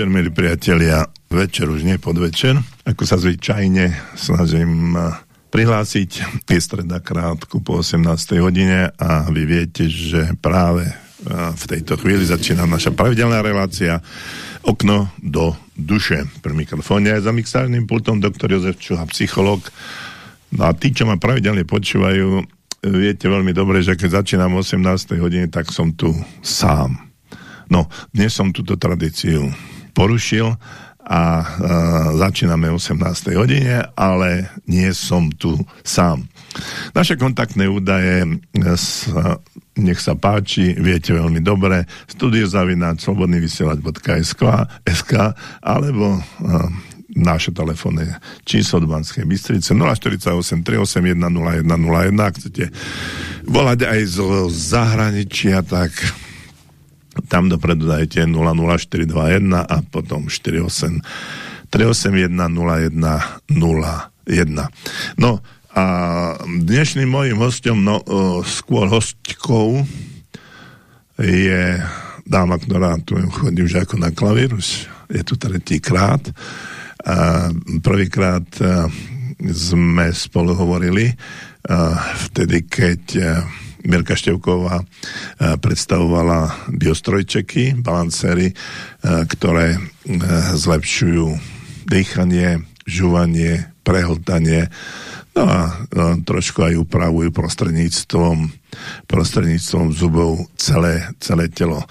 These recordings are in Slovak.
večer, milí priatelia. Večer už nie podvečer. Ako sa zvyčajne snažím eh, prihlásiť. Je streda krátku po 18. hodine a vy viete, že práve eh, v tejto chvíli začína naša pravidelná relácia Okno do duše. Pri mikrofóne aj za mixárnym pultom doktor Jozef Čuha, psycholog. No a tí, čo ma pravidelne počúvajú, viete veľmi dobre, že keď začínam 18. hodine, tak som tu sám No, dnes som túto tradíciu porušil a e, začíname 18. hodine, ale nie som tu sám. Naše kontaktné údaje s, nech sa páči, viete veľmi dobre, studiozavináč slobodnyvysielač.sk alebo e, naše telefónne číslo do Banskej Bystrice 048 381 0101 ak chcete volať aj zo zahraničia, tak tam dopredu dajte 00421 a potom 48 381 0101. No a dnešným mojim hostom, no skôr hostkou je dáma, ktorá tu chodí už ako na klavír, je tu tretí krát. Prvýkrát sme spolu hovorili vtedy, keď Mirka Števková e, predstavovala biostrojčeky, balancery, e, ktoré e, zlepšujú dýchanie, žúvanie, prehltanie, no a trošku aj upravujú prostredníctvom prostredníctvom zubov celé, celé telo.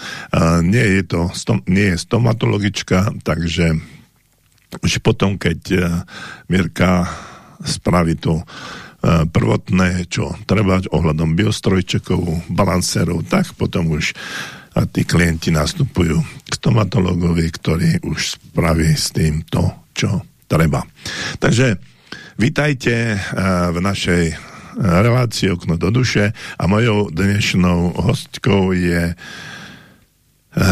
Nie je to nie je stomatologička, takže už potom, keď Mirka spraví E, prvotné, čo treba ohľadom biostrojčekov, balancerov, tak potom už a tí klienti nastupujú k stomatologovi, ktorý už spraví s tým to, čo treba. Takže vítajte e, v našej e, relácii Okno do duše a mojou dnešnou hostkou je uh,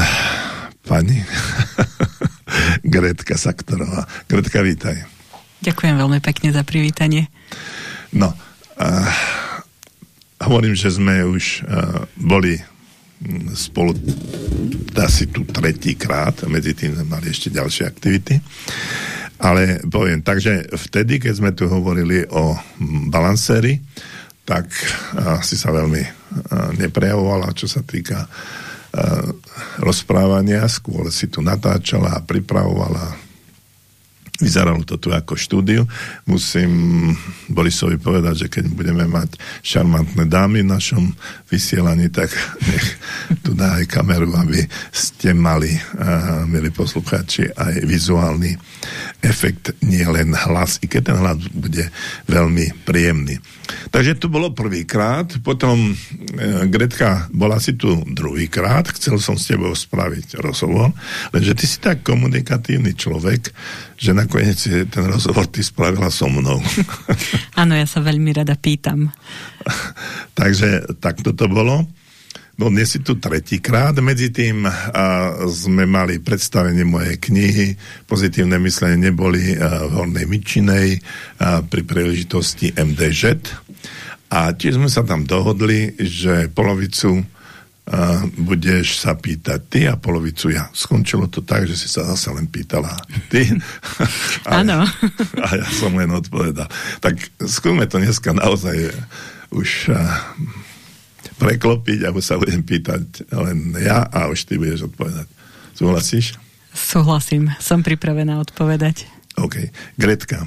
pani Gretka Saktorová. Gretka, vítaj. Ďakujem veľmi pekne za privítanie. No, uh, hovorím, že sme už uh, boli spolu asi tu tretíkrát, medzi tým sme mali ešte ďalšie aktivity. Ale poviem, takže vtedy, keď sme tu hovorili o balanséri, tak uh, si sa veľmi neprejavovala, čo sa týka rozprávania, skôr si tu natáčala a pripravovala Vyzeralo to tu ako štúdiu. Musím Borisovi povedať, že keď budeme mať šarmantné dámy v našom vysielaní, tak nech tu dá aj kameru, aby ste mali, uh, milí poslucháči, aj vizuálny efekt, nie len hlas, i keď ten hlas bude veľmi príjemný. Takže to bolo prvýkrát, potom e, Gretka bola si tu druhýkrát, chcel som s tebou spraviť rozhovor, lenže ty si tak komunikatívny človek, že nakoniec ten rozhovor ty spravila so mnou. Áno, ja sa veľmi rada pýtam. Takže tak toto bolo. No dnes si tu tretíkrát, medzi tým a, sme mali predstavenie mojej knihy Pozitívne myslenie neboli a, v Hornej Myčinej a, pri príležitosti MDŽ. A tiež sme sa tam dohodli, že polovicu budeš sa pýtať ty a polovicu ja. Skončilo to tak, že si sa zase len pýtala ty. Áno. a, ja som len odpovedal. Tak skúme to dneska naozaj už a, preklopiť, alebo sa budem pýtať len ja a už ty budeš odpovedať. Súhlasíš? Súhlasím, som pripravená odpovedať. OK. Gretka,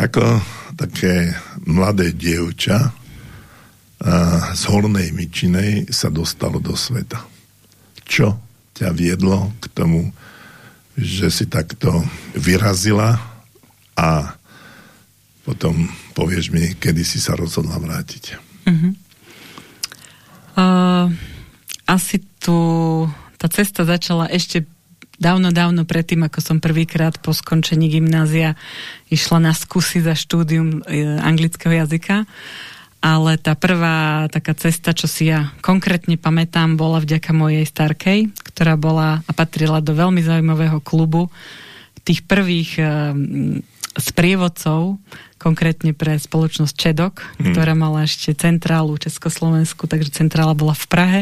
ako také mladé dievča z Hornej Myčinej sa dostalo do sveta. Čo ťa viedlo k tomu, že si takto vyrazila a potom povieš mi, kedy si sa rozhodla vrátiť. Mm-hmm. Uh, asi tu tá cesta začala ešte dávno, dávno predtým, ako som prvýkrát po skončení gymnázia išla na skúsi za štúdium e, anglického jazyka. Ale tá prvá taká cesta, čo si ja konkrétne pamätám, bola vďaka mojej starkej, ktorá bola a patrila do veľmi zaujímavého klubu tých prvých e, sprievodcov, konkrétne pre spoločnosť Čedok, hmm. ktorá mala ešte centrálu Československu, takže centrála bola v Prahe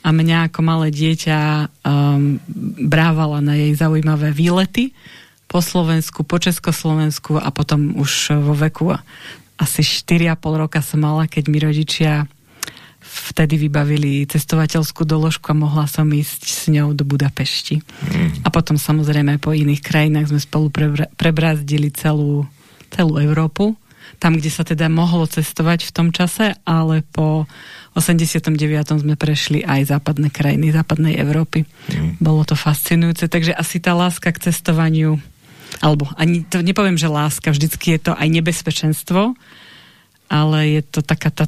a mňa ako malé dieťa um, brávala na jej zaujímavé výlety po Slovensku, po Československu a potom už vo veku asi 4,5 roka som mala, keď mi rodičia vtedy vybavili cestovateľskú doložku a mohla som ísť s ňou do Budapešti. Mm. A potom samozrejme po iných krajinách sme spolu prebra- prebrazdili celú, celú Európu. Tam, kde sa teda mohlo cestovať v tom čase, ale po 89. sme prešli aj západné krajiny západnej Európy. Mm. Bolo to fascinujúce, takže asi tá láska k cestovaniu alebo ani to nepoviem, že láska, vždycky je to aj nebezpečenstvo, ale je to taká tá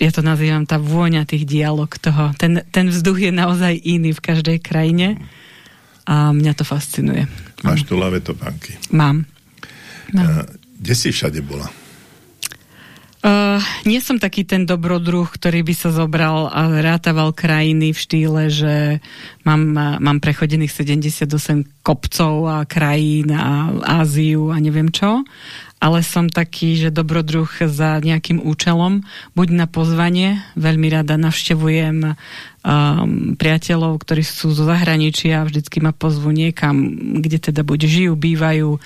ja to nazývam tá vôňa tých dialog toho. Ten, ten vzduch je naozaj iný v každej krajine a mňa to fascinuje. Máš tu lavé topánky? Mám. Mám. Uh, kde si všade bola? Uh, nie som taký ten dobrodruh, ktorý by sa zobral a rátaval krajiny v štýle, že mám, mám prechodených 78 kopcov a krajín a Áziu a neviem čo, ale som taký, že dobrodruh za nejakým účelom, buď na pozvanie, veľmi rada navštevujem um, priateľov, ktorí sú zo zahraničia, vždycky ma pozvu niekam, kde teda buď žijú, bývajú,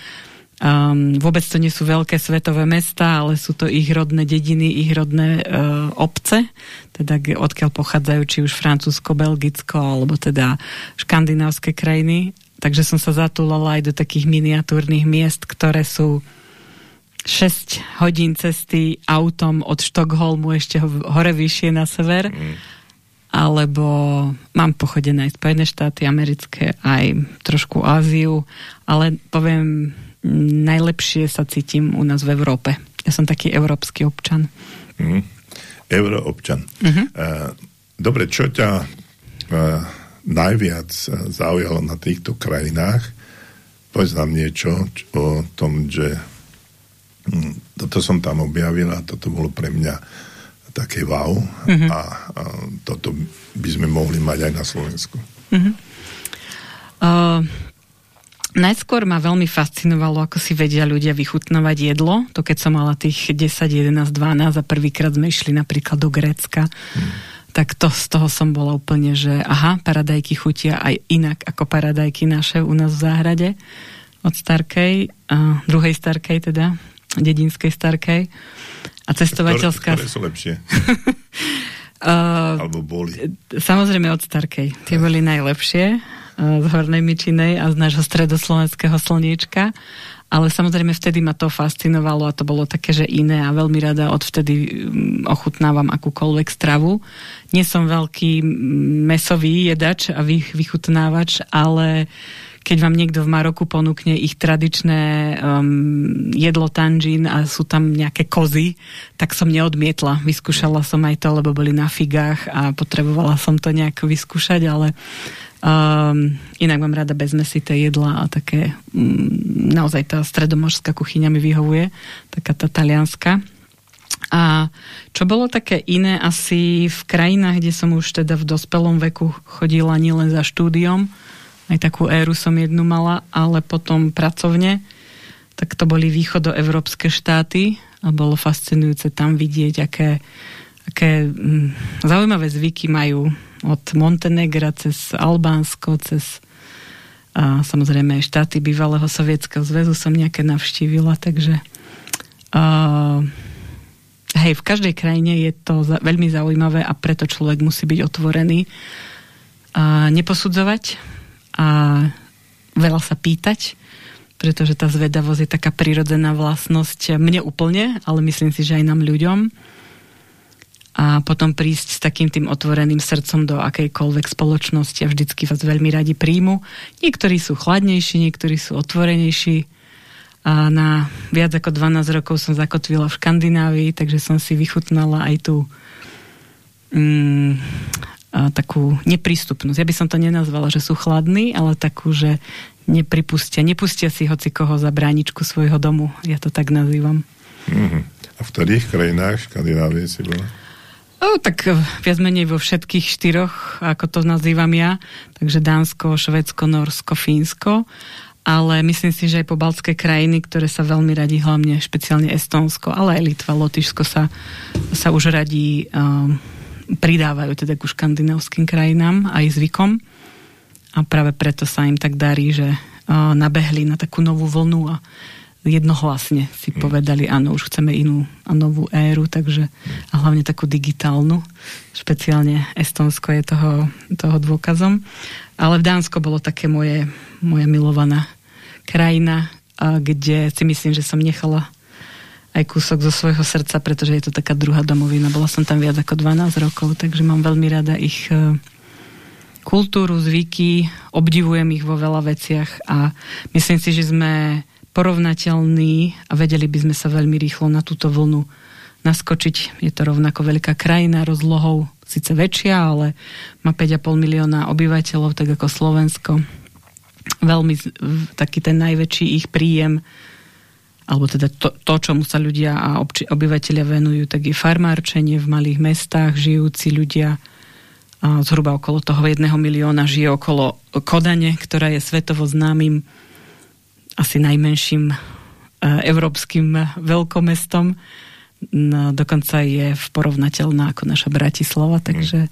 Um, vôbec to nie sú veľké svetové mesta, ale sú to ich rodné dediny, ich rodné uh, obce, teda odkiaľ pochádzajú či už Francúzsko, Belgicko, alebo teda škandinávske krajiny. Takže som sa zatúlala aj do takých miniatúrnych miest, ktoré sú 6 hodín cesty autom od Štokholmu ešte hore vyššie na sever. Mm. Alebo mám pochodené aj Spojené štáty americké, aj trošku Áziu, ale poviem najlepšie sa cítim u nás v Európe. Ja som taký európsky občan. Mm. Euroobčan. Uh, dobre, čo ťa uh, najviac zaujalo na týchto krajinách? Povedz nám niečo o tom, že um, toto som tam objavila, toto bolo pre mňa také wow mm-hmm. a, a toto by sme mohli mať aj na Slovensku. Mm-hmm. Uh, Najskôr ma veľmi fascinovalo, ako si vedia ľudia vychutnovať jedlo. To keď som mala tých 10, 11, 12 a prvýkrát sme išli napríklad do Grécka. Hmm. Tak to, z toho som bola úplne, že aha, paradajky chutia aj inak ako paradajky naše u nás v záhrade od Starkej, uh, druhej Starkej teda, dedinskej Starkej. A cestovateľská... Ktoré, ktoré sú lepšie? uh, Alebo boli? Samozrejme od Starkej. Tie boli najlepšie z Hornej Mičinej a z nášho stredoslovenského slniečka. Ale samozrejme vtedy ma to fascinovalo a to bolo také, že iné a veľmi rada odvtedy mm, ochutnávam akúkoľvek stravu. Nie som veľký mesový jedač a vychutnávač, ale keď vám niekto v Maroku ponúkne ich tradičné um, jedlo tanžín a sú tam nejaké kozy, tak som neodmietla. Vyskúšala som aj to, lebo boli na figách a potrebovala som to nejako vyskúšať, ale Um, inak mám rada bezmesité jedla a také um, naozaj tá stredomorská kuchyňa mi vyhovuje, taká tá talianska. A čo bolo také iné asi v krajinách, kde som už teda v dospelom veku chodila nielen za štúdiom, aj takú éru som jednu mala, ale potom pracovne, tak to boli východoevropské štáty a bolo fascinujúce tam vidieť, aké, aké um, zaujímavé zvyky majú od Montenegra cez Albánsko, cez a samozrejme štáty bývalého sovietského zväzu som nejaké navštívila, takže uh, hej, v každej krajine je to za, veľmi zaujímavé a preto človek musí byť otvorený a neposudzovať a veľa sa pýtať, pretože tá zvedavosť je taká prirodzená vlastnosť. Mne úplne, ale myslím si, že aj nám ľuďom a potom prísť s takým tým otvoreným srdcom do akejkoľvek spoločnosti a vždycky vás veľmi radi príjmu. Niektorí sú chladnejší, niektorí sú otvorenejší. A na viac ako 12 rokov som zakotvila v Škandinávii, takže som si vychutnala aj tú mm, a takú neprístupnosť. Ja by som to nenazvala, že sú chladní, ale takú, že nepripustia, nepustia si hoci koho za bráničku svojho domu. Ja to tak nazývam. Mm-hmm. A v ktorých krajinách Škandinávie si bola? O, tak viac menej vo všetkých štyroch, ako to nazývam ja. Takže Dánsko, Švedsko, Norsko, Fínsko. Ale myslím si, že aj po baltské krajiny, ktoré sa veľmi radí, hlavne špeciálne Estonsko, ale aj Litva, Lotyšsko sa, sa už radí um, pridávajú teda ku škandinávským krajinám aj zvykom a práve preto sa im tak darí, že uh, nabehli na takú novú vlnu a jednohlasne si mm. povedali, áno, už chceme inú a novú éru, takže a hlavne takú digitálnu. Špeciálne Estonsko je toho, toho dôkazom. Ale v Dánsko bolo také moje, moja milovaná krajina, a kde si myslím, že som nechala aj kúsok zo svojho srdca, pretože je to taká druhá domovina. Bola som tam viac ako 12 rokov, takže mám veľmi rada ich e, kultúru, zvyky, obdivujem ich vo veľa veciach a myslím si, že sme porovnateľní a vedeli by sme sa veľmi rýchlo na túto vlnu naskočiť. Je to rovnako veľká krajina rozlohou, síce väčšia, ale má 5,5 milióna obyvateľov, tak ako Slovensko. Veľmi taký ten najväčší ich príjem alebo teda to, to čomu sa ľudia a obyvateľia venujú, tak je farmárčenie v malých mestách, žijúci ľudia a zhruba okolo toho jedného milióna žije okolo Kodane, ktorá je svetovo známym asi najmenším e, európskym veľkomestom. No, dokonca je porovnateľná ako naša Bratislava, takže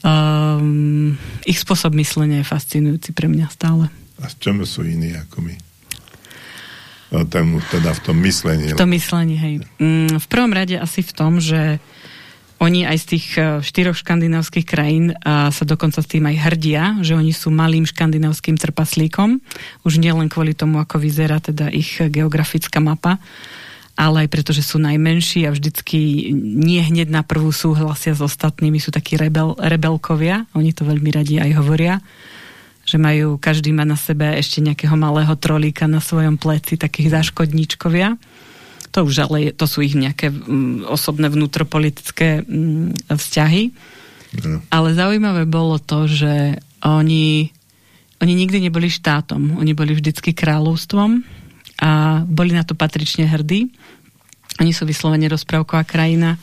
um, ich spôsob myslenia je fascinujúci pre mňa stále. A s čom sú iní ako my? No, tam, teda v tom myslení. V tom myslení, hej. Mm, v prvom rade asi v tom, že oni aj z tých e, štyroch škandinávskych krajín a sa dokonca s tým aj hrdia, že oni sú malým škandinávským trpaslíkom, už nielen kvôli tomu, ako vyzerá teda ich geografická mapa, ale aj preto, že sú najmenší a vždycky nie hneď na prvú súhlasia s ostatnými, sú takí rebel, rebelkovia, oni to veľmi radi aj hovoria, že majú, každý má na sebe ešte nejakého malého trolíka na svojom pleci, takých záškodníčkovia to už ale to sú ich nejaké mm, osobné vnútropolitické mm, vzťahy. No. Ale zaujímavé bolo to, že oni, oni nikdy neboli štátom. Oni boli vždycky kráľovstvom a boli na to patrične hrdí. Oni sú vyslovene rozprávková krajina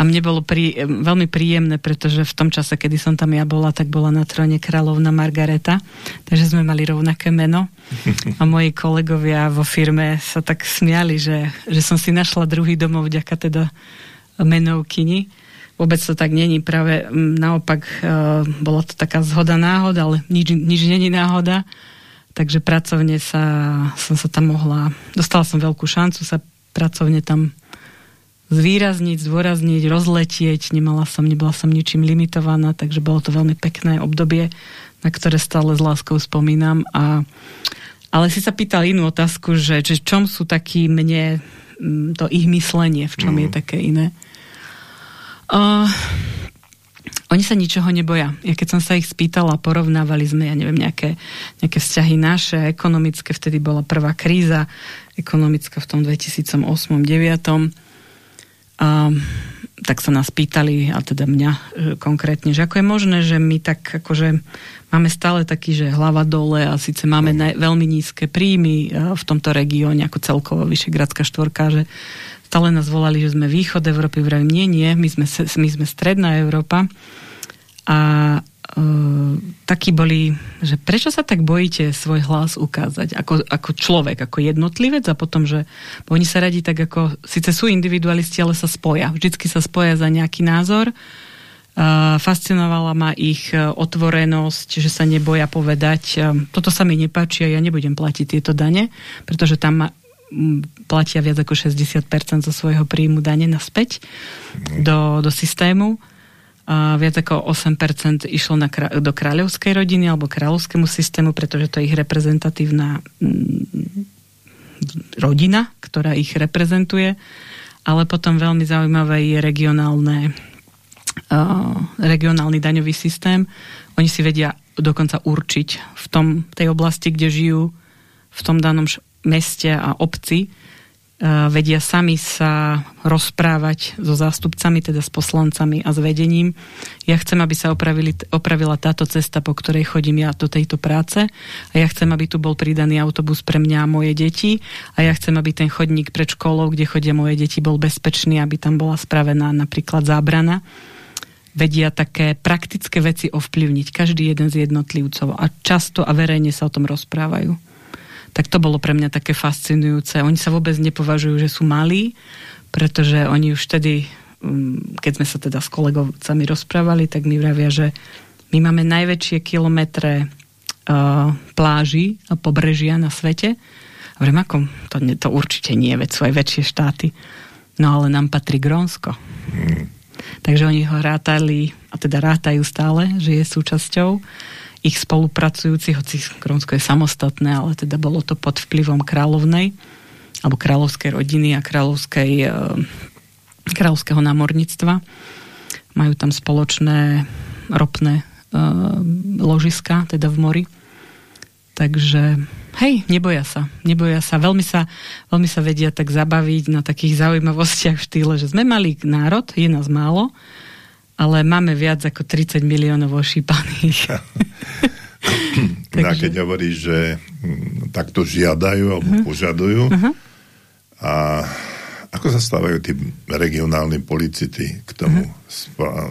a mne bolo prí, veľmi príjemné, pretože v tom čase, kedy som tam ja bola, tak bola na tróne kráľovna Margareta, takže sme mali rovnaké meno a moji kolegovia vo firme sa tak smiali, že, že som si našla druhý domov vďaka teda menovkyni. Vôbec to tak není, práve naopak e, bola to taká zhoda náhod, ale nič, nič není náhoda. Takže pracovne sa, som sa tam mohla, dostala som veľkú šancu sa pracovne tam zvýrazniť, zdôrazniť, rozletieť. Nemala som, nebola som ničím limitovaná, takže bolo to veľmi pekné obdobie, na ktoré stále s láskou spomínam. A, ale si sa pýtal inú otázku, že, že čom sú takí mne mm, to ich myslenie, v čom mm. je také iné. Uh, oni sa ničoho neboja. Ja keď som sa ich spýtala, porovnávali sme, ja neviem, nejaké, nejaké vzťahy naše, ekonomické, vtedy bola prvá kríza ekonomická v tom 2008-2009 a tak sa nás pýtali, a teda mňa e, konkrétne, že ako je možné, že my tak akože máme stále taký, že hlava dole a síce máme ne, veľmi nízke príjmy e, v tomto regióne, ako celkovo Vyšegradská štvorka, že stále nás volali, že sme východ Európy, vravím, nie, nie, my sme, my sme stredná Európa. A takí boli, že prečo sa tak bojíte svoj hlas ukázať ako, ako človek, ako jednotlivec a potom, že oni sa radí tak ako, síce sú individualisti, ale sa spoja. Vždycky sa spoja za nejaký názor. Uh, fascinovala ma ich uh, otvorenosť, že sa neboja povedať, uh, toto sa mi nepáči a ja nebudem platiť tieto dane, pretože tam ma, platia viac ako 60% zo svojho príjmu dane naspäť mm. do, do systému viac ako 8% išlo na, do kráľovskej rodiny alebo kráľovskému systému, pretože to je ich reprezentatívna mm, rodina, ktorá ich reprezentuje, ale potom veľmi zaujímavé je regionálne, regionálny daňový systém. Oni si vedia dokonca určiť v tom, tej oblasti, kde žijú, v tom danom meste a obci, vedia sami sa rozprávať so zástupcami, teda s poslancami a s vedením. Ja chcem, aby sa opravili, opravila táto cesta, po ktorej chodím ja do tejto práce. A ja chcem, aby tu bol pridaný autobus pre mňa a moje deti. A ja chcem, aby ten chodník pred školou, kde chodia moje deti, bol bezpečný, aby tam bola spravená napríklad zábrana. Vedia také praktické veci ovplyvniť každý jeden z jednotlivcov. A často a verejne sa o tom rozprávajú tak to bolo pre mňa také fascinujúce. Oni sa vôbec nepovažujú, že sú malí, pretože oni už vtedy mm, keď sme sa teda s kolegovcami rozprávali, tak mi vravia, že my máme najväčšie kilometre uh, pláži a pobrežia na svete. Hovorím, ako? To, to určite nie, veď sú aj väčšie štáty. No ale nám patrí Grónsko. Mm. Takže oni ho rátali, a teda rátajú stále, že je súčasťou ich spolupracujúci, hoci Grónsko je samostatné, ale teda bolo to pod vplyvom kráľovnej alebo kráľovskej rodiny a kráľovskej, e, kráľovského námorníctva. Majú tam spoločné ropné e, ložiska, teda v mori. Takže hej, neboja sa. Neboja sa. Veľmi sa, veľmi sa vedia tak zabaviť na takých zaujímavostiach v štýle, že sme mali národ, je nás málo, ale máme viac ako 30 miliónov ošípaných. Takže... No keď hovoríš, že hm, takto žiadajú alebo uh-huh. požadujú, uh-huh. a ako sa stávajú tí regionálni policity k tomu? Uh-huh.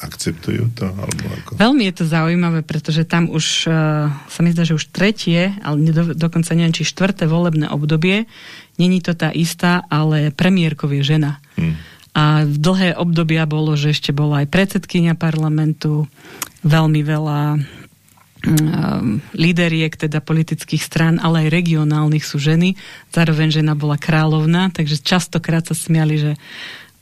Akceptujú to? Alebo ako? Veľmi je to zaujímavé, pretože tam už uh, sa mi zdá, že už tretie, ale do, dokonca neviem, či štvrté volebné obdobie, není to tá istá, ale premiérkov je žena. Hmm. A v dlhé obdobia bolo, že ešte bola aj predsedkynia parlamentu, veľmi veľa um, líderiek, teda politických strán, ale aj regionálnych sú ženy. Zároveň žena bola kráľovná, takže častokrát sa smiali, že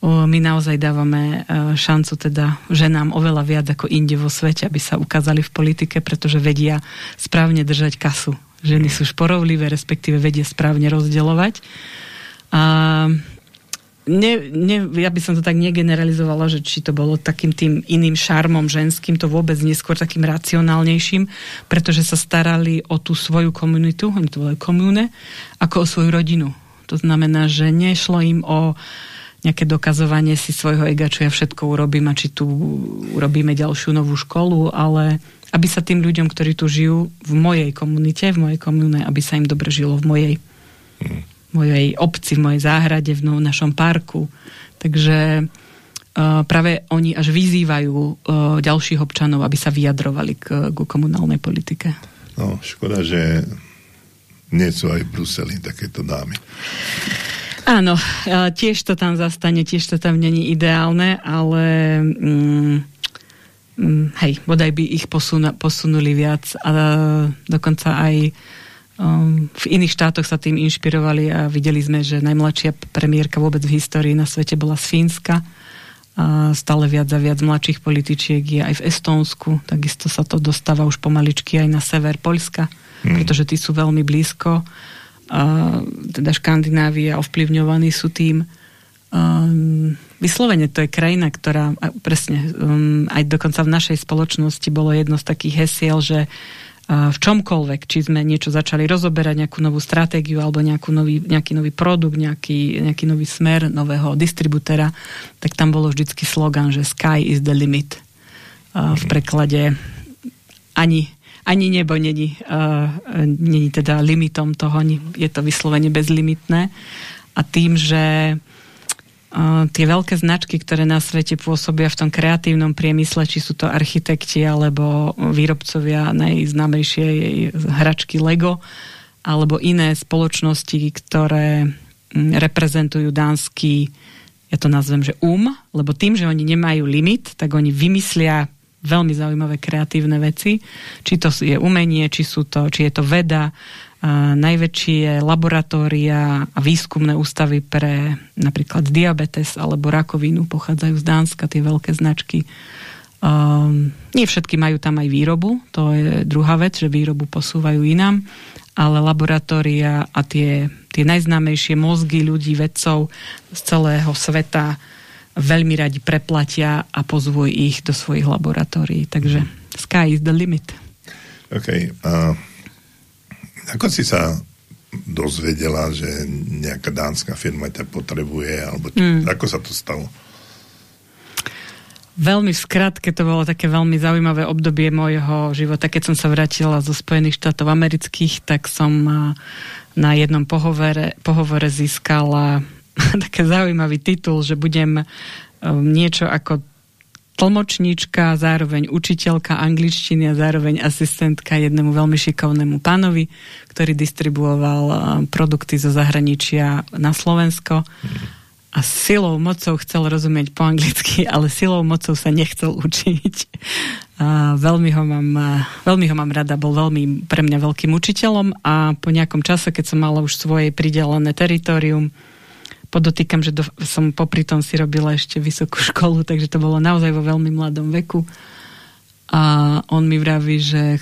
my naozaj dávame uh, šancu teda ženám oveľa viac ako inde vo svete, aby sa ukázali v politike, pretože vedia správne držať kasu. Ženy sú šporovlivé, respektíve vedia správne rozdeľovať. A ne, ne, ja by som to tak negeneralizovala, že či to bolo takým tým iným šarmom ženským, to vôbec neskôr takým racionálnejším, pretože sa starali o tú svoju komunitu, oni to volajú komúne, ako o svoju rodinu. To znamená, že nešlo im o nejaké dokazovanie si svojho ega, čo ja všetko urobím a či tu urobíme ďalšiu novú školu, ale aby sa tým ľuďom, ktorí tu žijú v mojej komunite, v mojej komúne, aby sa im dobre žilo v mojej. Hmm mojej obci, v mojej záhrade, v našom parku. Takže uh, práve oni až vyzývajú uh, ďalších občanov, aby sa vyjadrovali k, k komunálnej politike. No, škoda, že nie sú aj v Bruseli takéto dámy. Áno, tiež to tam zastane, tiež to tam není ideálne, ale mm, mm, hej, bodaj by ich posuna, posunuli viac a dokonca aj v iných štátoch sa tým inšpirovali a videli sme, že najmladšia premiérka vôbec v histórii na svete bola z Fínska. A stále viac a viac mladších političiek je aj v Estónsku. Takisto sa to dostáva už pomaličky aj na sever Poľska, hmm. pretože tí sú veľmi blízko. A, teda Škandinávia ovplyvňovaní sú tým. Um, vyslovene to je krajina, ktorá presne um, aj dokonca v našej spoločnosti bolo jedno z takých hesiel, že v čomkoľvek, či sme niečo začali rozoberať, nejakú novú stratégiu alebo nejakú nový, nejaký nový produkt, nejaký, nejaký nový smer nového distributera, tak tam bolo vždycky slogan, že sky is the limit. V preklade ani, ani nebo není, není teda limitom toho, je to vyslovene bezlimitné. A tým, že tie veľké značky, ktoré na svete pôsobia v tom kreatívnom priemysle, či sú to architekti alebo výrobcovia najznámejšej hračky Lego, alebo iné spoločnosti, ktoré reprezentujú dánsky, ja to nazvem, že um, lebo tým, že oni nemajú limit, tak oni vymyslia veľmi zaujímavé kreatívne veci. Či to je umenie, či, sú to, či je to veda, najväčšie laboratória a výskumné ústavy pre napríklad diabetes alebo rakovinu pochádzajú z Dánska, tie veľké značky. Um, nie všetky majú tam aj výrobu, to je druhá vec, že výrobu posúvajú inám, ale laboratória a tie, tie najznámejšie mozgy ľudí, vedcov z celého sveta veľmi radi preplatia a pozvú ich do svojich laboratórií. Takže sky is the limit. OK. Uh ako si sa dozvedela, že nejaká dánska firma ťa potrebuje, alebo čo, mm. ako sa to stalo? Veľmi v skratke to bolo také veľmi zaujímavé obdobie môjho života. Keď som sa vrátila zo Spojených štátov amerických, tak som na jednom pohovore, pohovore získala také zaujímavý titul, že budem um, niečo ako tlmočníčka, zároveň učiteľka angličtiny a zároveň asistentka jednému veľmi šikovnému pánovi, ktorý distribuoval produkty zo zahraničia na Slovensko. a silou mocou chcel rozumieť po anglicky, ale silou mocou sa nechcel učiť. A veľmi, ho mám, veľmi ho mám rada, bol veľmi pre mňa veľkým učiteľom a po nejakom čase, keď som mala už svoje pridelené teritorium, podotýkam, že do, som popri tom si robila ešte vysokú školu, takže to bolo naozaj vo veľmi mladom veku. A on mi vraví, že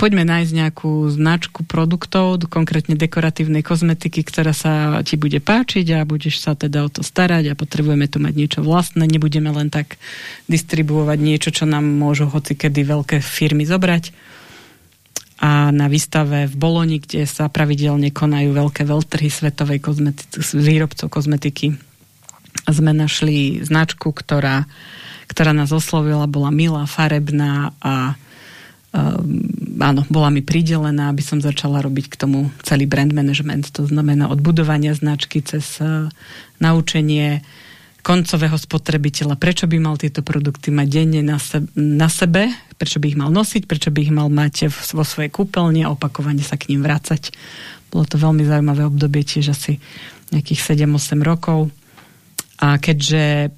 poďme nájsť nejakú značku produktov, konkrétne dekoratívnej kozmetiky, ktorá sa ti bude páčiť a budeš sa teda o to starať a potrebujeme tu mať niečo vlastné, nebudeme len tak distribuovať niečo, čo nám môžu hoci kedy veľké firmy zobrať. A na výstave v Boloni, kde sa pravidelne konajú veľké veľtrhy svetovej kozmetiky, výrobcov kozmetiky, sme našli značku, ktorá, ktorá nás oslovila, bola milá, farebná a Ehm, áno, bola mi pridelená, aby som začala robiť k tomu celý brand management, to znamená od budovania značky cez uh, naučenie koncového spotrebiteľa, prečo by mal tieto produkty mať denne na, se, na sebe, prečo by ich mal nosiť, prečo by ich mal mať vo svojej kúpeľni a opakovane sa k ním vrácať. Bolo to veľmi zaujímavé obdobie, tiež asi nejakých 7-8 rokov. A keďže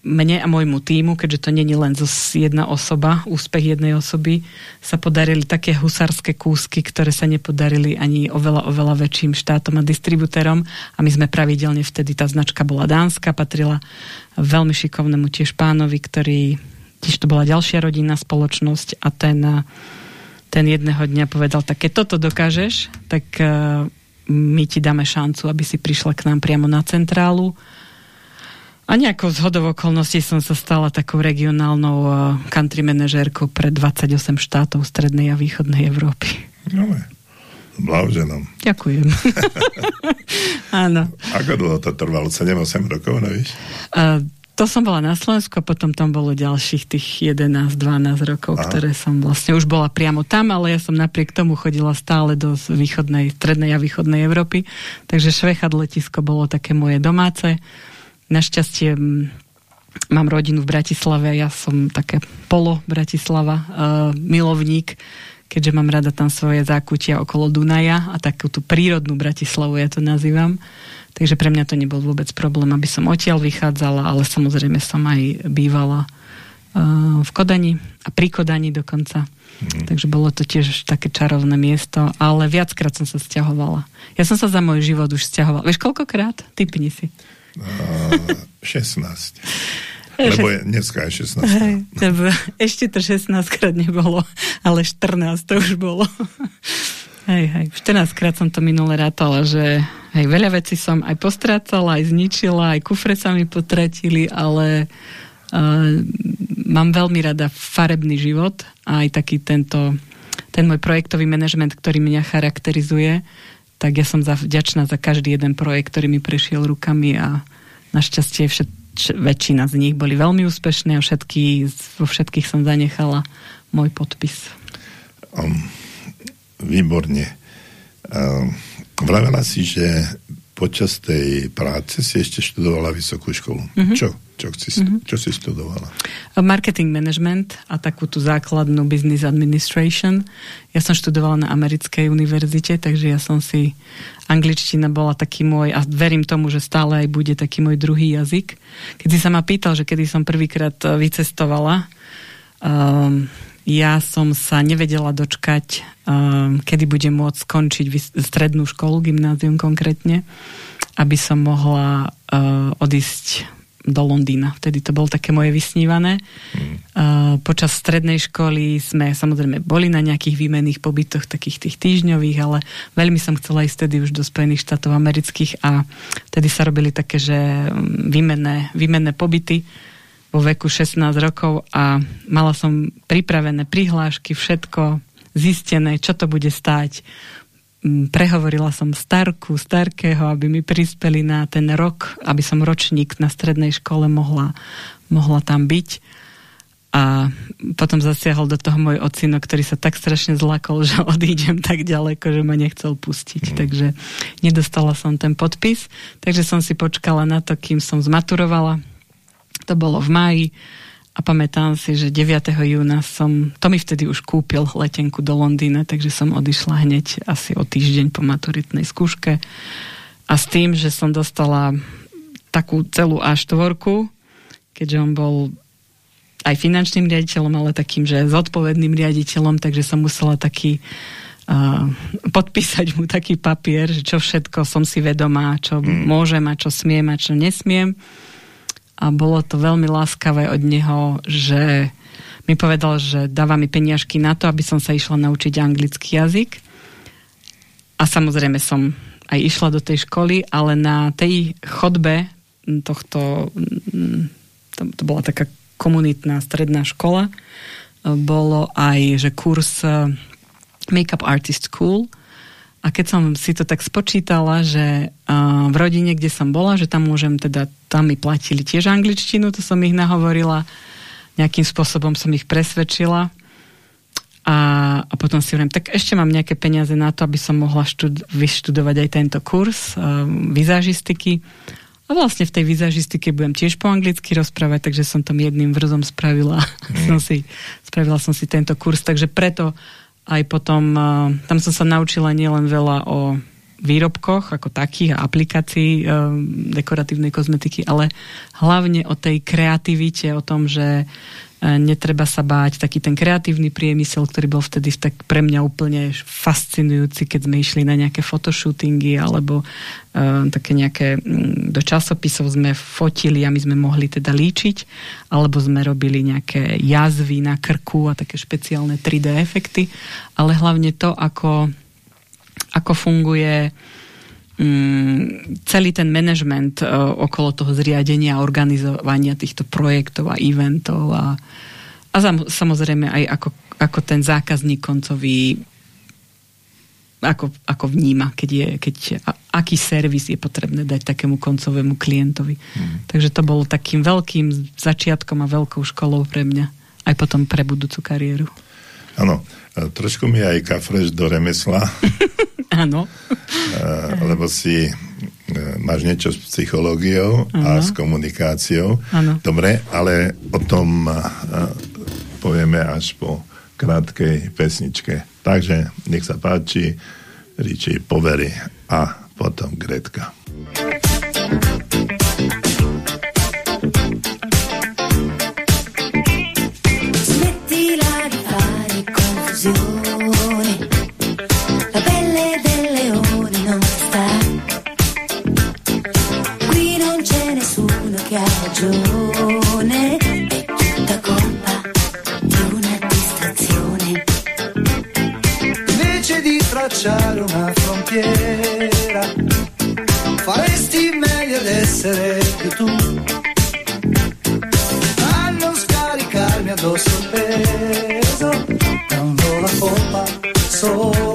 mne a môjmu týmu, keďže to není len zo jedna osoba, úspech jednej osoby, sa podarili také husárske kúsky, ktoré sa nepodarili ani oveľa, oveľa väčším štátom a distribútorom a my sme pravidelne vtedy, tá značka bola dánska, patrila veľmi šikovnému tiež pánovi, ktorý tiež to bola ďalšia rodinná spoločnosť a ten, ten jedného dňa povedal, tak keď toto dokážeš, tak uh, my ti dáme šancu, aby si prišla k nám priamo na centrálu a nejakou zhodou okolností som sa stala takou regionálnou uh, country manažérkou pre 28 štátov strednej a východnej Európy. No, blahoženom. Ďakujem. Áno. Ako dlho to trvalo? 7-8 rokov, nevíš? Uh, to som bola na Slovensku a potom tam bolo ďalších tých 11-12 rokov, Aha. ktoré som vlastne už bola priamo tam, ale ja som napriek tomu chodila stále do východnej, strednej a východnej Európy, takže Švechad letisko bolo také moje domáce Našťastie mám rodinu v Bratislave, ja som také polo Bratislava uh, milovník, keďže mám rada tam svoje zákutia okolo Dunaja a takú tú prírodnú Bratislavu ja to nazývam. Takže pre mňa to nebol vôbec problém, aby som odtiaľ vychádzala, ale samozrejme som aj bývala uh, v Kodani a pri Kodani dokonca. Mm. Takže bolo to tiež také čarovné miesto, ale viackrát som sa stiahovala. Ja som sa za môj život už stiahovala. Vieš, koľkokrát? Typni si. 16. Lebo je, dneska je 16. Hej, ešte to 16 krát nebolo, ale 14 to už bolo. Hej, hej, 14 krát som to minule rátala, že hej, veľa vecí som aj postrácala, aj zničila, aj kufre sa mi potratili, ale uh, mám veľmi rada farebný život a aj taký tento, ten môj projektový manažment, ktorý mňa charakterizuje tak ja som za, vďačná za každý jeden projekt, ktorý mi prešiel rukami a našťastie všet, väčšina z nich boli veľmi úspešné a všetky, vo všetkých som zanechala môj podpis. Um, výborne. Um, vravela si, že počas tej práce si ešte študovala vysokú školu. Mm-hmm. Čo? Čo, si, mm-hmm. čo si študovala? Marketing management a takú tú základnú business administration. Ja som študovala na americkej univerzite, takže ja som si angličtina bola taký môj, a verím tomu, že stále aj bude taký môj druhý jazyk. Keď si sa ma pýtal, že kedy som prvýkrát e, vycestovala, um, ja som sa nevedela dočkať, um, kedy budem môcť skončiť strednú školu, gymnázium konkrétne, aby som mohla uh, odísť do Londýna. Vtedy to bolo také moje vysnívané. Mm. Počas strednej školy sme samozrejme boli na nejakých výmenných pobytoch, takých tých týždňových, ale veľmi som chcela ísť vtedy už do Spojených štátov amerických a vtedy sa robili také, že mm, výmenné, výmenné pobyty vo veku 16 rokov a mala som pripravené prihlášky, všetko zistené, čo to bude stáť prehovorila som starku, starkého, aby mi prispeli na ten rok, aby som ročník na strednej škole mohla, mohla tam byť. A potom zasiahol do toho môj ocino, ktorý sa tak strašne zlakol, že odídem tak ďaleko, že ma nechcel pustiť. Mm. Takže nedostala som ten podpis. Takže som si počkala na to, kým som zmaturovala. To bolo v máji a pamätám si, že 9. júna som, to mi vtedy už kúpil letenku do Londýna, takže som odišla hneď asi o týždeň po maturitnej skúške a s tým, že som dostala takú celú A4, keďže on bol aj finančným riaditeľom, ale takým, že zodpovedným riaditeľom, takže som musela taký uh, podpísať mu taký papier, že čo všetko som si vedomá, čo mm. môžem a čo smiem a čo nesmiem. A bolo to veľmi láskavé od neho, že mi povedal, že dáva mi peniažky na to, aby som sa išla naučiť anglický jazyk. A samozrejme som aj išla do tej školy, ale na tej chodbe tohto, to, to bola taká komunitná stredná škola. Bolo aj, že kurz eh, Makeup Artist School. A keď som si to tak spočítala, že uh, v rodine, kde som bola, že tam môžem teda, tam mi platili tiež angličtinu, to som ich nahovorila, nejakým spôsobom som ich presvedčila. A, a potom si hovorím, tak ešte mám nejaké peniaze na to, aby som mohla štud- vyštudovať aj tento kurz uh, vizážistiky. A vlastne v tej vizažistike budem tiež po anglicky rozprávať, takže som tam jedným vrzom spravila. Mm. som si, spravila som si tento kurz, takže preto aj potom, uh, tam som sa naučila nielen veľa o výrobkoch ako takých a aplikácií uh, dekoratívnej kozmetiky, ale hlavne o tej kreativite, o tom, že netreba sa báť, taký ten kreatívny priemysel, ktorý bol vtedy tak pre mňa úplne fascinujúci, keď sme išli na nejaké fotoshootingy alebo uh, také nejaké do časopisov sme fotili a my sme mohli teda líčiť, alebo sme robili nejaké jazvy na krku a také špeciálne 3D efekty, ale hlavne to, ako, ako funguje Mm, celý ten management uh, okolo toho zriadenia a organizovania týchto projektov a eventov a, a samozrejme aj ako, ako ten zákazník koncový ako, ako vníma, keď je, keď, a, aký servis je potrebné dať takému koncovému klientovi. Mm. Takže to bolo takým veľkým začiatkom a veľkou školou pre mňa, aj potom pre budúcu kariéru. Áno, trošku mi aj kafreš do remesla. Áno. Lebo si e, máš niečo s psychológiou ano. a s komunikáciou. Ano. Dobre, ale o tom povieme až po krátkej pesničke. Takže nech sa páči, Riči povery a potom Gretka. Ragione è tutta colpa di una distrazione. Invece di tracciare una frontiera, faresti meglio ad più tu. A non scaricarmi addosso il peso, non do la colpa, solo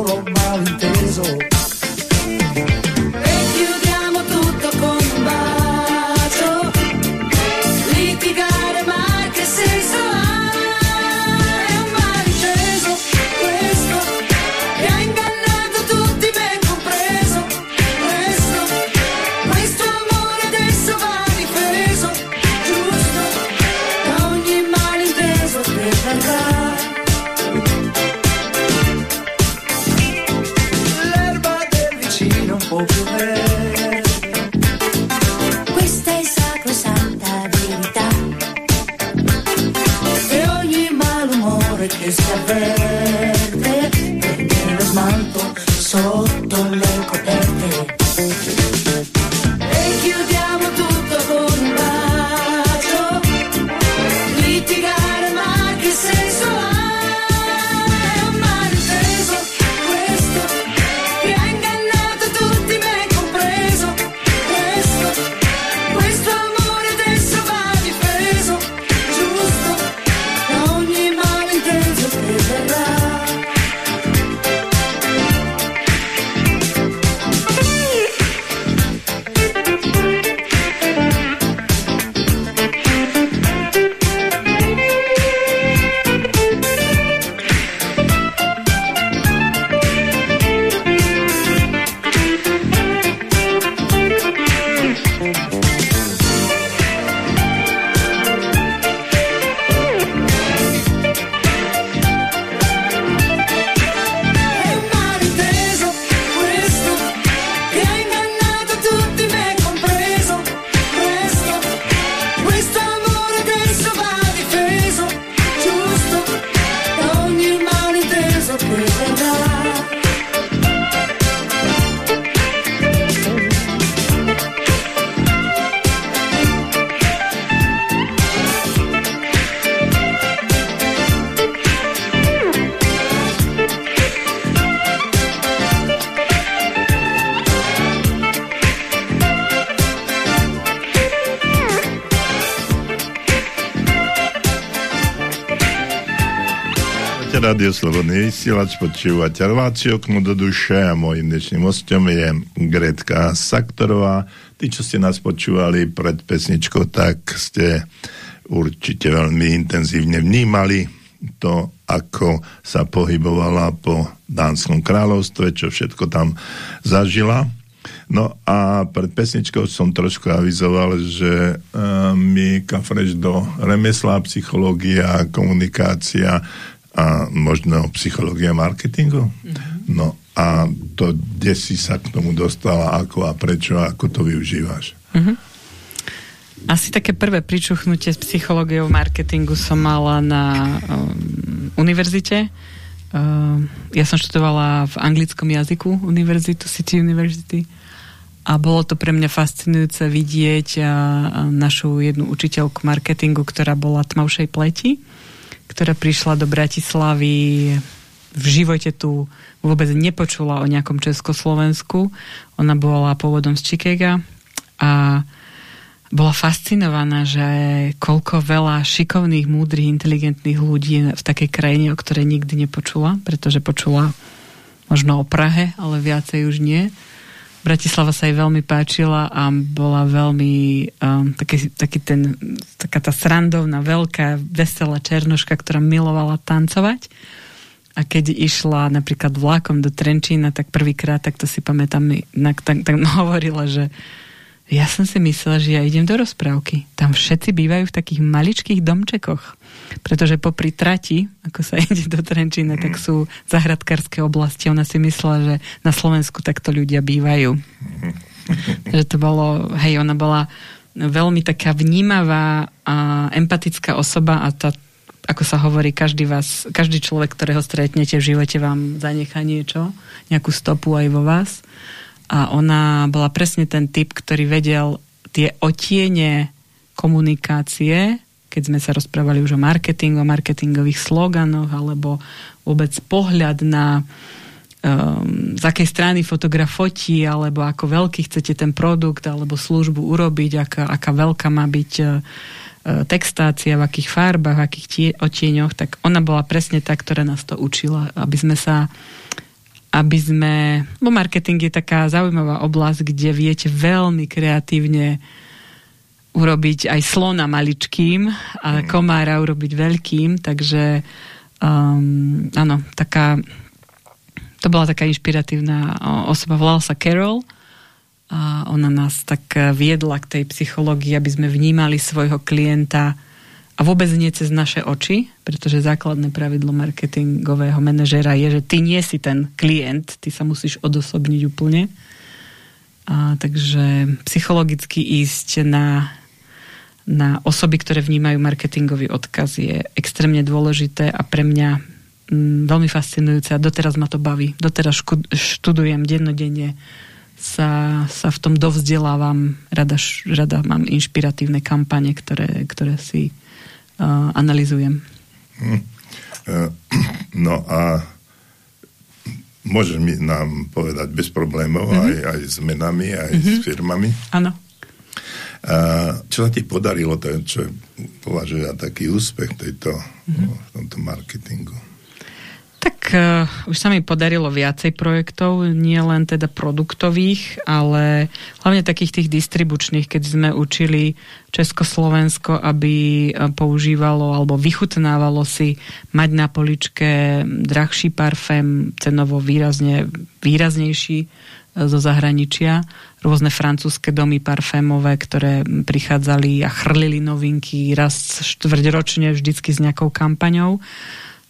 Radio Slobodný vysielač, počúvate reláciu okno do duše a môjim dnešným hostom je Gretka Saktorová. Tí, čo ste nás počúvali pred pesničkou, tak ste určite veľmi intenzívne vnímali to, ako sa pohybovala po Dánskom kráľovstve, čo všetko tam zažila. No a pred pesničkou som trošku avizoval, že uh, mi kafreš do remesla, psychológia, komunikácia a možno psychológia marketingu. Mm-hmm. No a to, kde si sa k tomu dostala, ako a prečo, ako to využívaš? Mm-hmm. Asi také prvé pričuchnutie s psychológiou marketingu som mala na um, univerzite. Um, ja som študovala v anglickom jazyku univerzitu, City University a bolo to pre mňa fascinujúce vidieť a, a našu jednu učiteľku marketingu, ktorá bola tmavšej pleti ktorá prišla do Bratislavy v živote tu vôbec nepočula o nejakom Československu. Ona bola pôvodom z Chicaga a bola fascinovaná, že koľko veľa šikovných, múdrych, inteligentných ľudí v takej krajine, o ktorej nikdy nepočula, pretože počula možno o Prahe, ale viacej už nie. Bratislava sa jej veľmi páčila a bola veľmi um, taký, taký ten, taká tá srandovná, veľká, veselá černoška, ktorá milovala tancovať. A keď išla napríklad vlákom do Trenčína, tak prvýkrát, tak to si pamätám, tak, tak, tak hovorila, že ja som si myslela, že ja idem do rozprávky. Tam všetci bývajú v takých maličkých domčekoch. Pretože popri trati, ako sa ide do Trenčína, tak sú zahradkárske oblasti. Ona si myslela, že na Slovensku takto ľudia bývajú. že to bolo, hej, ona bola veľmi taká vnímavá a empatická osoba a tá ako sa hovorí, každý, vás, každý človek, ktorého stretnete v živote, vám zanechá niečo, nejakú stopu aj vo vás a ona bola presne ten typ, ktorý vedel tie otiene komunikácie, keď sme sa rozprávali už o marketingu, o marketingových sloganoch, alebo vôbec pohľad na um, z akej strany fotograf fotí, alebo ako veľký chcete ten produkt alebo službu urobiť, aká, aká veľká má byť uh, textácia, v akých farbách, v akých tie, otieňoch, tak ona bola presne tá, ktorá nás to učila, aby sme sa aby sme... Bo marketing je taká zaujímavá oblasť, kde viete veľmi kreatívne urobiť aj slona maličkým a mm. komára urobiť veľkým, takže um, áno, taká to bola taká inšpiratívna osoba, volala sa Carol a ona nás tak viedla k tej psychológii, aby sme vnímali svojho klienta a vôbec nie cez naše oči, pretože základné pravidlo marketingového manažera je, že ty nie si ten klient, ty sa musíš odosobniť úplne. A, takže psychologicky ísť na, na osoby, ktoré vnímajú marketingový odkaz je extrémne dôležité a pre mňa m, veľmi fascinujúce a doteraz ma to baví. Doteraz študujem dennodenne sa, sa v tom dovzdelávam, rada, rada mám inšpiratívne kampane, ktoré, ktoré si analizujem. Hm. Uh, no a môžeš mi nám povedať bez problémov mm-hmm. aj, aj s menami, aj mm-hmm. s firmami? Áno. Čo sa ti podarilo, to, čo považuje za taký úspech tejto, mm-hmm. v tomto marketingu? Tak uh, už sa mi podarilo viacej projektov, nie len teda produktových, ale hlavne takých tých distribučných, keď sme učili Československo, aby uh, používalo alebo vychutnávalo si mať na poličke drahší parfém, cenovo výrazne, výraznejší uh, zo zahraničia, rôzne francúzske domy parfémové, ktoré prichádzali a chrlili novinky raz štvrťročne vždycky s nejakou kampaňou.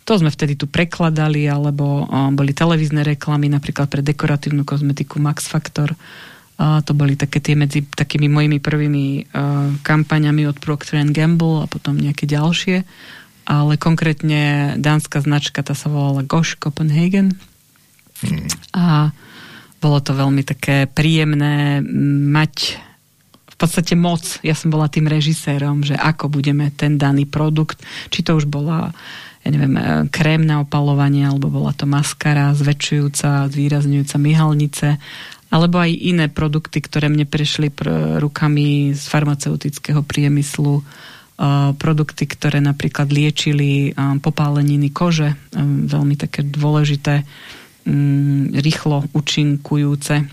To sme vtedy tu prekladali, alebo boli televízne reklamy, napríklad pre dekoratívnu kozmetiku Max Factor. Uh, to boli také tie medzi takými mojimi prvými uh, kampaňami od Procter Gamble a potom nejaké ďalšie. Ale konkrétne dánska značka, tá sa volala Gosh Copenhagen. Hmm. A bolo to veľmi také príjemné mať v podstate moc. Ja som bola tým režisérom, že ako budeme ten daný produkt, či to už bola ja neviem, e, krém na opalovanie, alebo bola to maskara zväčšujúca, zvýrazňujúca myhalnice, alebo aj iné produkty, ktoré mne prešli pr- rukami z farmaceutického priemyslu, produkty, ktoré napríklad liečili popáleniny kože, veľmi také dôležité, mm, rýchlo účinkujúce,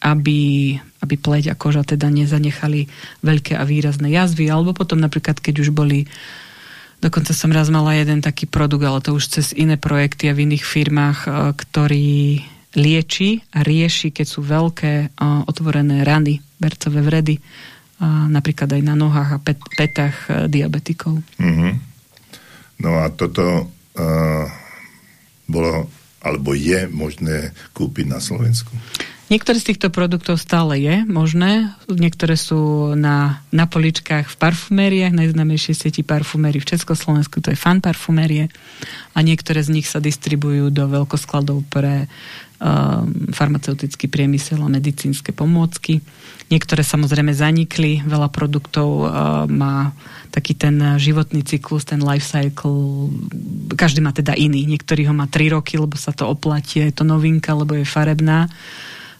aby, aby pleť a koža teda nezanechali veľké a výrazné jazvy, alebo potom napríklad, keď už boli Dokonca som raz mala jeden taký produkt, ale to už cez iné projekty a v iných firmách, ktorý lieči a rieši, keď sú veľké otvorené rany, bercové vredy, a napríklad aj na nohách a pet, petách e, diabetikov. Mm-hmm. No a toto uh, bolo alebo je možné kúpiť na Slovensku? Niektoré z týchto produktov stále je možné. Niektoré sú na, na poličkách v parfumériách, najznamejšie sieti parfumérií v Československu, to je fan parfumérie. A niektoré z nich sa distribujú do veľkoskladov pre Um, farmaceutický priemysel a medicínske pomôcky. Niektoré samozrejme zanikli, veľa produktov uh, má taký ten životný cyklus, ten life cycle, každý má teda iný. Niektorý ho má 3 roky, lebo sa to oplatí, je to novinka, lebo je farebná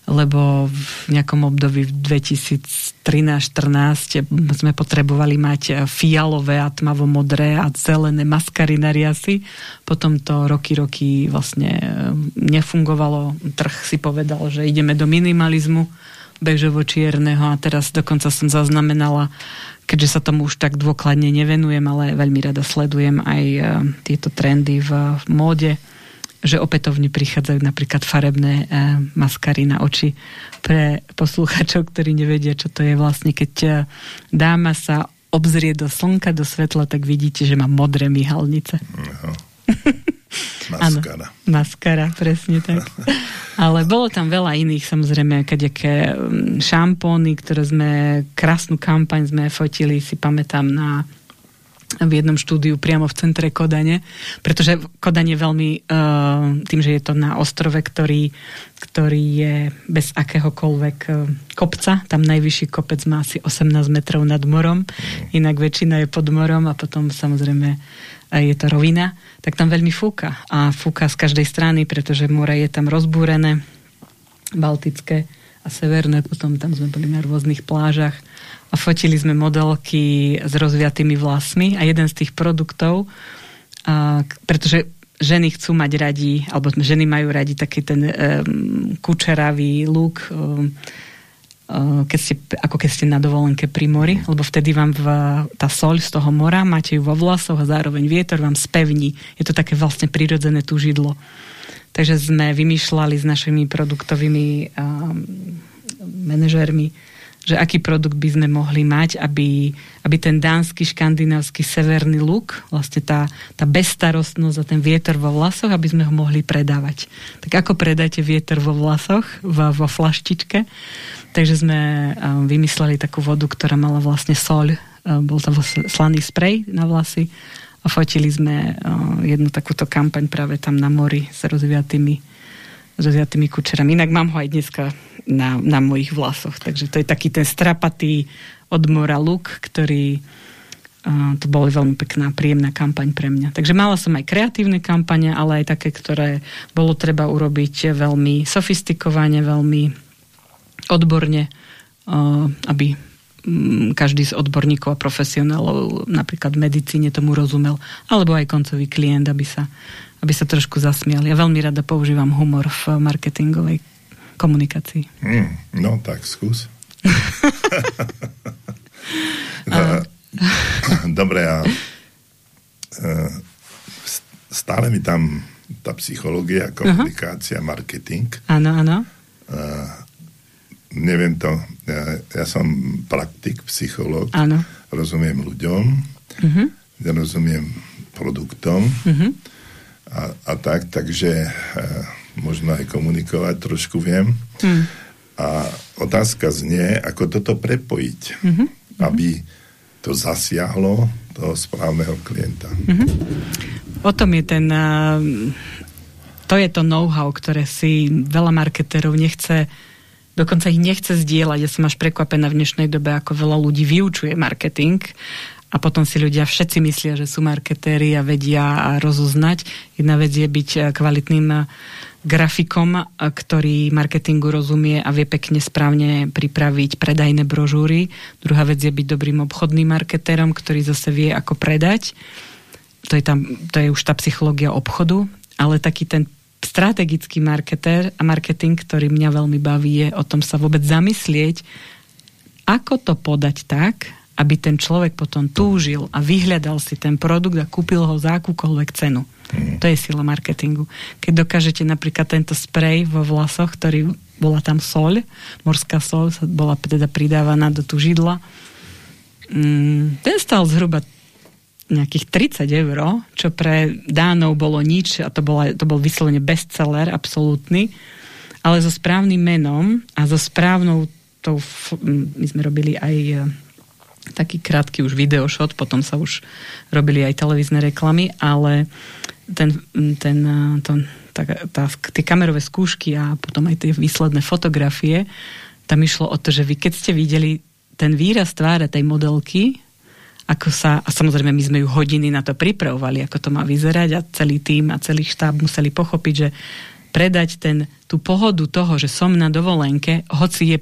lebo v nejakom období v 2013-14 sme potrebovali mať fialové a tmavo-modré a zelené maskary na riasy. Potom to roky, roky vlastne e, nefungovalo. Trh si povedal, že ideme do minimalizmu bežovo-čierneho a teraz dokonca som zaznamenala keďže sa tomu už tak dôkladne nevenujem, ale veľmi rada sledujem aj e, tieto trendy v móde že opätovne prichádzajú napríklad farebné e, maskary na oči pre poslucháčov, ktorí nevedia, čo to je vlastne, keď e, dáma sa obzrie do slnka, do svetla, tak vidíte, že má modré myhalnice. Maskara. Ano, maskara, presne tak. Ale bolo tam veľa iných, samozrejme, kadejaké šampóny, ktoré sme, krásnu kampaň sme fotili, si pamätám na v jednom štúdiu priamo v centre Kodane, pretože Kodan je veľmi, uh, tým, že je to na ostrove, ktorý, ktorý je bez akéhokoľvek uh, kopca, tam najvyšší kopec má asi 18 metrov nad morom, inak väčšina je pod morom a potom samozrejme uh, je to rovina, tak tam veľmi fúka. A fúka z každej strany, pretože more je tam rozbúrené, baltické a severné, potom tam sme boli na rôznych plážach a fotili sme modelky s rozviatými vlasmi a jeden z tých produktov, a, pretože ženy chcú mať radi, alebo ženy majú radi taký ten um, kučeravý look, um, keď ste, ako keď ste na dovolenke pri mori, lebo vtedy vám v, tá soľ z toho mora, máte ju vo vlasoch a zároveň vietor vám spevní. Je to také vlastne prirodzené túžidlo. Takže sme vymýšľali s našimi produktovými um, manažérmi že aký produkt by sme mohli mať, aby, aby ten dánsky, škandinávsky, severný luk, vlastne tá, tá bezstarostnosť a ten vietor vo vlasoch, aby sme ho mohli predávať. Tak ako predáte vietor vo vlasoch, vo, vo flaštičke? Takže sme um, vymysleli takú vodu, ktorá mala vlastne soľ, um, bol to slaný sprej na vlasy a fotili sme um, jednu takúto kampaň práve tam na mori s rozviatými rozviatými kučerami. Inak mám ho aj dneska na, na mojich vlasoch. Takže to je taký ten strapatý od mora look, ktorý uh, to boli veľmi pekná, príjemná kampaň pre mňa. Takže mala som aj kreatívne kampane, ale aj také, ktoré bolo treba urobiť veľmi sofistikovane, veľmi odborne, uh, aby um, každý z odborníkov a profesionálov napríklad v medicíne tomu rozumel, alebo aj koncový klient, aby sa, aby sa trošku zasmial. Ja veľmi rada používam humor v marketingovej komunikácii. Mm, no tak skús. a... Dobre, a e, stále mi tam tá psychológia, komunikácia, uh-huh. marketing. Áno, áno. Neviem to, ja, ja som praktik, psychológ, áno. rozumiem ľuďom, uh-huh. rozumiem produktom uh-huh. a, a tak, takže uh, možno aj komunikovať, trošku viem. Mm. A otázka znie, ako toto prepojiť, mm-hmm. aby to zasiahlo toho správneho klienta. Mm-hmm. O tom je ten... To je to know-how, ktoré si veľa marketerov nechce dokonca ich nechce zdieľať. Ja som až prekvapená v dnešnej dobe, ako veľa ľudí vyučuje marketing a potom si ľudia všetci myslia, že sú marketéri a vedia a rozoznať. Jedna vec je byť kvalitným grafikom, eh, ktorý marketingu rozumie a vie pekne správne pripraviť predajné brožúry. Druhá vec je byť dobrým obchodným marketérom, ktorý zase vie, ako predať. To je, tam, to je už tá psychológia obchodu, ale taký ten strategický marketér a marketing, ktorý mňa veľmi baví, je o tom sa vôbec zamyslieť, ako to podať tak, aby ten človek potom túžil a vyhľadal si ten produkt a kúpil ho za akúkoľvek cenu. Mm. To je sila marketingu. Keď dokážete napríklad tento sprej vo vlasoch, ktorý bola tam soľ, morská soľ bola teda pridávaná do tú židla, mm, ten stal zhruba nejakých 30 eur, čo pre Dánov bolo nič a to, bola, to bol vyslovene bestseller, absolútny, ale so správnym menom a so správnou tou, my sme robili aj taký krátky už videoshot, potom sa už robili aj televízne reklamy, ale ten, ten, to, tá, tá, tie kamerové skúšky a potom aj tie výsledné fotografie, tam išlo o to, že vy keď ste videli ten výraz tváre tej modelky, ako sa, a samozrejme my sme ju hodiny na to pripravovali, ako to má vyzerať a celý tým a celý štáb museli pochopiť, že predať ten, tú pohodu toho, že som na dovolenke, hoci je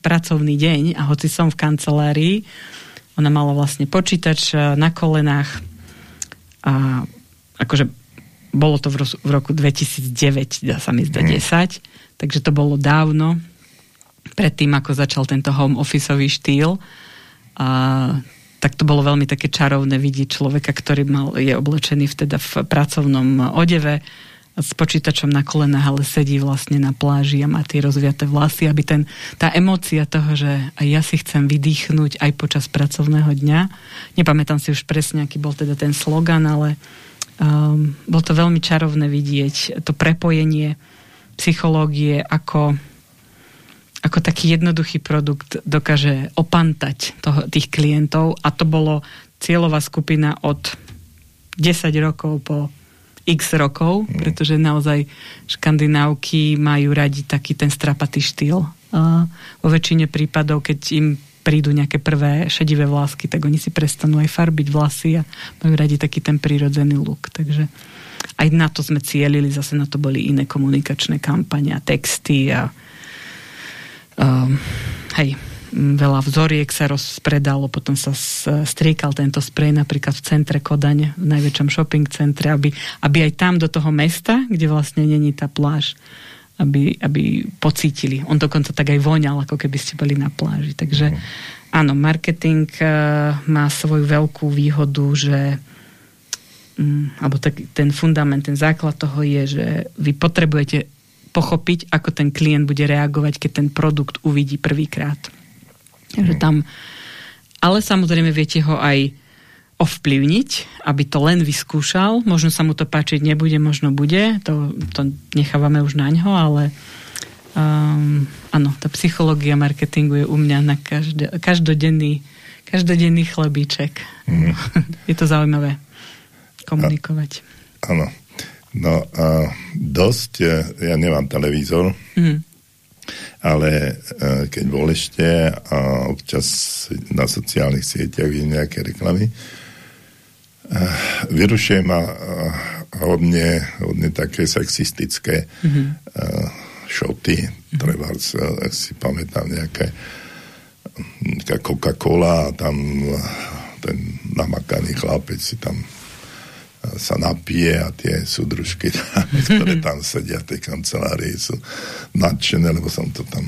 pracovný deň a hoci som v kancelárii, ona mala vlastne počítač na kolenách a akože bolo to v, roku 2009, dá sa mi zdá mm. 10, takže to bolo dávno, predtým ako začal tento home officeový štýl. A, tak to bolo veľmi také čarovné vidieť človeka, ktorý mal, je oblečený v, teda v pracovnom odeve, s počítačom na kolenách, ale sedí vlastne na pláži a má tie rozviaté vlasy, aby ten, tá emócia toho, že aj ja si chcem vydýchnuť aj počas pracovného dňa. Nepamätám si už presne, aký bol teda ten slogan, ale um, bol to veľmi čarovné vidieť to prepojenie psychológie, ako, ako taký jednoduchý produkt dokáže opantať toho, tých klientov a to bolo cieľová skupina od 10 rokov po x rokov, mm. pretože naozaj škandinávky majú radi taký ten strapatý štýl. A vo väčšine prípadov, keď im prídu nejaké prvé šedivé vlásky, tak oni si prestanú aj farbiť vlasy a majú radi taký ten prírodzený look. Takže aj na to sme cielili, zase na to boli iné komunikačné kampane a texty a um, hej, veľa vzoriek sa rozpredalo, potom sa striekal tento sprej napríklad v centre Kodane, v najväčšom shopping centre, aby, aby aj tam do toho mesta, kde vlastne není tá pláž, aby, aby pocítili. On dokonca tak aj voňal, ako keby ste boli na pláži. Takže mm. áno, marketing uh, má svoju veľkú výhodu, že um, alebo tak, ten fundament, ten základ toho je, že vy potrebujete pochopiť, ako ten klient bude reagovať, keď ten produkt uvidí prvýkrát. Takže tam, ale samozrejme viete ho aj ovplyvniť, aby to len vyskúšal. Možno sa mu to páčiť nebude, možno bude. To, to nechávame už na ňo, ale um, áno, tá psychológia marketingu je u mňa na každé, každodenný, každodenný chlebíček. Mm. je to zaujímavé komunikovať. Áno. No a dosť, ja nemám televízor, mm ale e, keď bol ešte a občas na sociálnych sieťach vidím nejaké reklamy, e, vyrušuje ma e, hodne, hodne také sexistické mm-hmm. šoty, mm-hmm. treba si pamätám nejaké nejaká Coca-Cola a tam ten namakaný chlapec si tam sa napije a tie súdružky, ktoré tam sedia v tej kancelárii, sú nadšené, lebo som to tam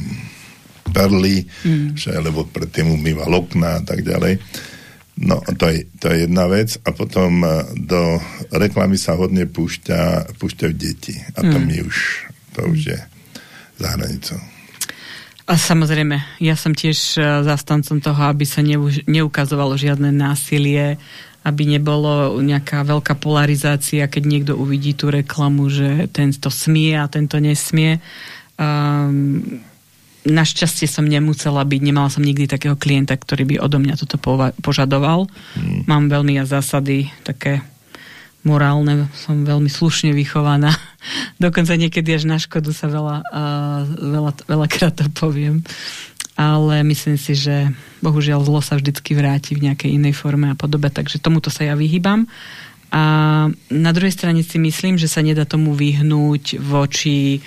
perli, mm. že, lebo predtým umýval okna a tak ďalej. No, to je, to je jedna vec. A potom e, do reklamy sa hodne púšťa, púšťajú deti. A to mm. mi už, to už je za hranicou. A samozrejme, ja som tiež e, zastancom toho, aby sa neukazovalo žiadne násilie, aby nebolo nejaká veľká polarizácia, keď niekto uvidí tú reklamu, že tento smie a tento nesmie. Um, našťastie som nemusela byť, nemala som nikdy takého klienta, ktorý by odo mňa toto požadoval. Mm. Mám veľmi ja zásady také morálne, som veľmi slušne vychovaná. Dokonca niekedy až na škodu sa veľa, uh, veľa, veľakrát to poviem. ale myslím si, že bohužiaľ zlo sa vždycky vráti v nejakej inej forme a podobe, takže tomuto sa ja vyhýbam. A na druhej strane si myslím, že sa nedá tomu vyhnúť voči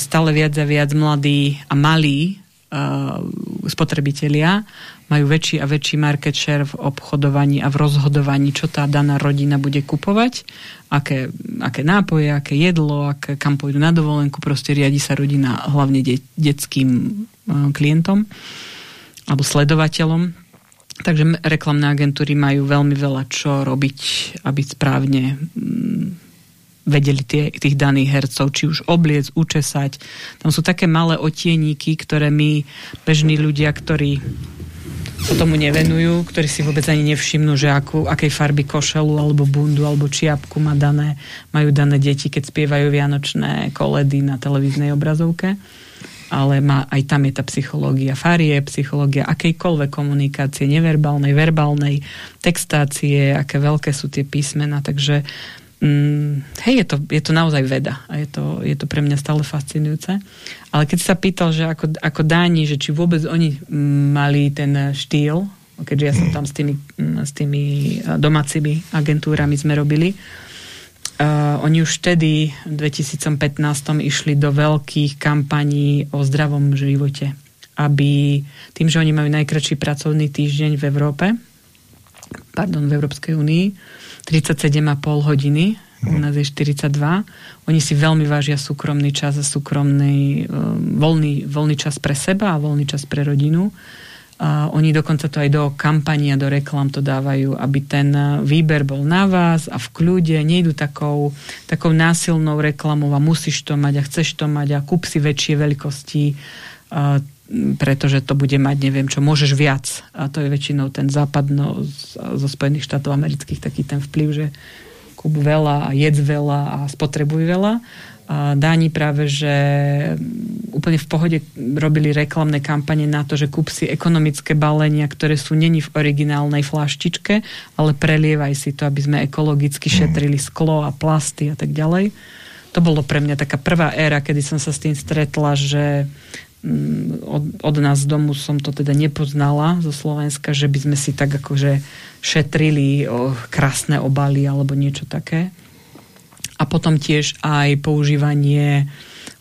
stále viac a viac mladí a malí uh, spotrebitelia majú väčší a väčší market share v obchodovaní a v rozhodovaní, čo tá daná rodina bude kupovať, aké, aké nápoje, aké jedlo, aké, kam pôjdu na dovolenku, proste riadi sa rodina hlavne de, detským uh, klientom alebo sledovateľom. Takže reklamné agentúry majú veľmi veľa čo robiť, aby správne mm, vedeli tie, tých daných hercov, či už obliec, učesať. Tam sú také malé otieníky, ktoré my, bežní ľudia, ktorí sa tomu nevenujú, ktorí si vôbec ani nevšimnú, že akú, akej farby košelu alebo bundu alebo čiapku má dané, majú dané deti, keď spievajú vianočné koledy na televíznej obrazovke ale má, aj tam je tá psychológia farie, psychológia akejkoľvek komunikácie, neverbálnej, verbálnej, textácie, aké veľké sú tie písmena, takže mm, hej, je to, je to naozaj veda a je to, je to pre mňa stále fascinujúce. Ale keď sa pýtal, že ako, ako Dáni, že či vôbec oni mali ten štýl, keďže ja som tam s tými, s tými domácimi agentúrami sme robili, Uh, oni už vtedy v 2015 išli do veľkých kampaní o zdravom živote. Aby tým, že oni majú najkračší pracovný týždeň v Európe, pardon, v Európskej únii, 37,5 hodiny, u nás je 42, oni si veľmi vážia súkromný čas a súkromný uh, voľný, voľný čas pre seba a voľný čas pre rodinu. A oni dokonca to aj do kampania, do reklam to dávajú, aby ten výber bol na vás a v kľude, nejdu takou, takou násilnou reklamou a musíš to mať a chceš to mať a kúp si väčšie veľkosti, pretože to bude mať, neviem čo, môžeš viac. A to je väčšinou ten západno zo Spojených štátov amerických taký ten vplyv, že kúp veľa a jedz veľa a spotrebuj veľa Dáni práve, že úplne v pohode robili reklamné kampane na to, že kúp si ekonomické balenia, ktoré sú není v originálnej flaštičke, ale prelievaj si to, aby sme ekologicky mhm. šetrili sklo a plasty a tak ďalej. To bolo pre mňa taká prvá éra, kedy som sa s tým stretla, že od, od nás domu som to teda nepoznala zo Slovenska, že by sme si tak akože šetrili o krásne obaly alebo niečo také. A potom tiež aj používanie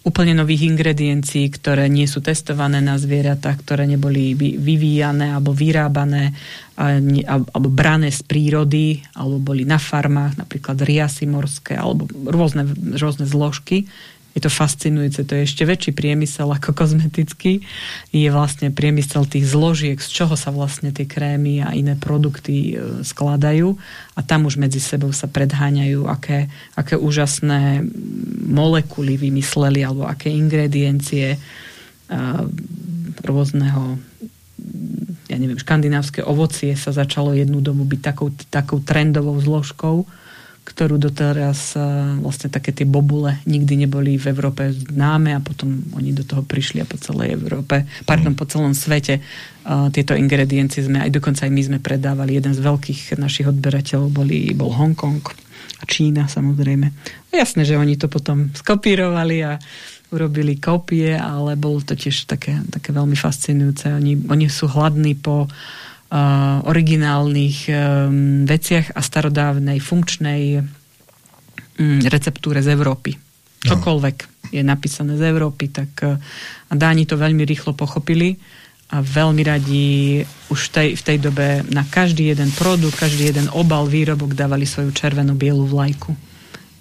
úplne nových ingrediencií, ktoré nie sú testované na zvieratách, ktoré neboli vyvíjané alebo vyrábané alebo brané z prírody, alebo boli na farmách, napríklad riasy morské alebo rôzne, rôzne zložky je to fascinujúce, to je ešte väčší priemysel ako kozmetický. Je vlastne priemysel tých zložiek, z čoho sa vlastne tie krémy a iné produkty e, skladajú a tam už medzi sebou sa predháňajú, aké, aké úžasné molekuly vymysleli alebo aké ingrediencie uh, rôzneho ja neviem, škandinávske ovocie sa začalo jednu dobu byť takou, takou trendovou zložkou ktorú doteraz vlastne také tie bobule nikdy neboli v Európe známe a potom oni do toho prišli a po celej Európe, pardon, po celom svete tieto ingrediencie sme, aj dokonca aj my sme predávali. Jeden z veľkých našich odberateľov boli, bol Hongkong a Čína samozrejme. No jasné, že oni to potom skopírovali a urobili kopie, ale bolo to tiež také, také veľmi fascinujúce. Oni, oni sú hladní po uh, originálnych veciach a starodávnej funkčnej um, receptúre z Európy. No. Čokoľvek je napísané z Európy, tak a Dáni to veľmi rýchlo pochopili a veľmi radi už tej, v tej dobe na každý jeden produkt, každý jeden obal, výrobok dávali svoju červenú bielu vlajku.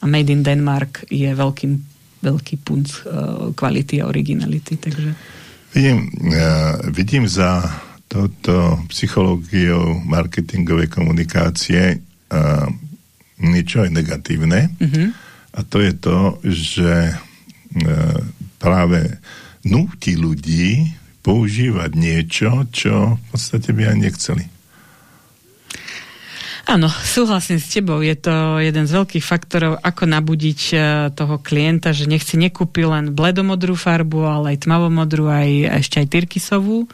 A Made in Denmark je veľkým, veľký punc uh, kvality a originality. Takže... Vidím, uh, vidím za touto psychológiou marketingovej komunikácie uh, niečo aj negatívne. Mm-hmm. A to je to, že uh, práve núti ľudí používať niečo, čo v podstate by aj nechceli. Áno, súhlasím s tebou. Je to jeden z veľkých faktorov, ako nabudiť e, toho klienta, že nech si nekúpi len bledomodrú farbu, ale aj tmavomodrú, aj, ešte aj tyrkysovú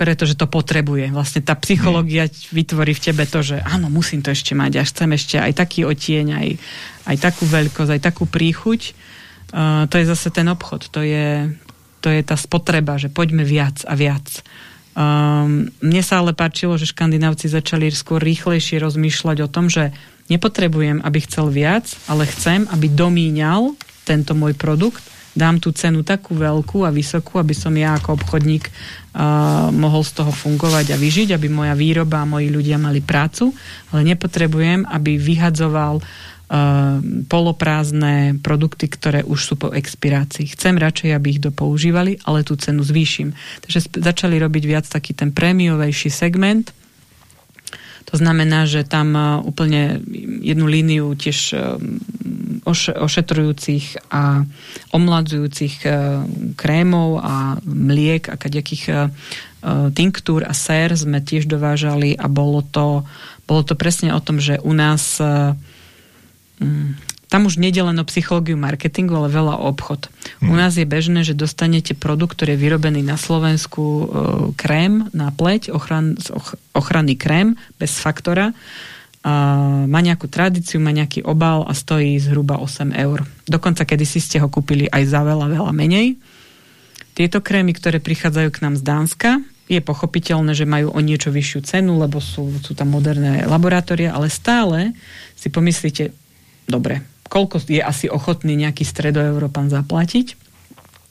pretože to potrebuje. Vlastne tá psychológia vytvorí v tebe to, že áno, musím to ešte mať, až chcem ešte aj taký otieň, aj, aj takú veľkosť, aj takú príchuť. Uh, to je zase ten obchod. To je, to je tá spotreba, že poďme viac a viac. Um, mne sa ale páčilo, že škandinávci začali skôr rýchlejšie rozmýšľať o tom, že nepotrebujem, aby chcel viac, ale chcem, aby domíňal tento môj produkt, dám tú cenu takú veľkú a vysokú, aby som ja ako obchodník uh, mohol z toho fungovať a vyžiť, aby moja výroba a moji ľudia mali prácu, ale nepotrebujem, aby vyhadzoval poloprázdne produkty, ktoré už sú po expirácii. Chcem radšej, aby ich dopoužívali, ale tú cenu zvýšim. Takže začali robiť viac taký ten prémiovejší segment. To znamená, že tam úplne jednu líniu tiež ošetrujúcich a omladzujúcich krémov a mliek a kaďakých tinktúr a sér sme tiež dovážali a bolo to, bolo to presne o tom, že u nás Mm. tam už nejde len o psychológiu marketingu, ale veľa o obchod. Mm. U nás je bežné, že dostanete produkt, ktorý je vyrobený na Slovensku, e, krém na pleť, ochran, ochranný krém bez faktora. Má nejakú tradíciu, má nejaký obal a stojí zhruba 8 eur. Dokonca kedysi ste ho kúpili aj za veľa, veľa menej. Tieto krémy, ktoré prichádzajú k nám z Dánska, je pochopiteľné, že majú o niečo vyššiu cenu, lebo sú, sú tam moderné laboratória, ale stále si pomyslíte, dobre, koľko je asi ochotný nejaký stredoeurópan zaplatiť,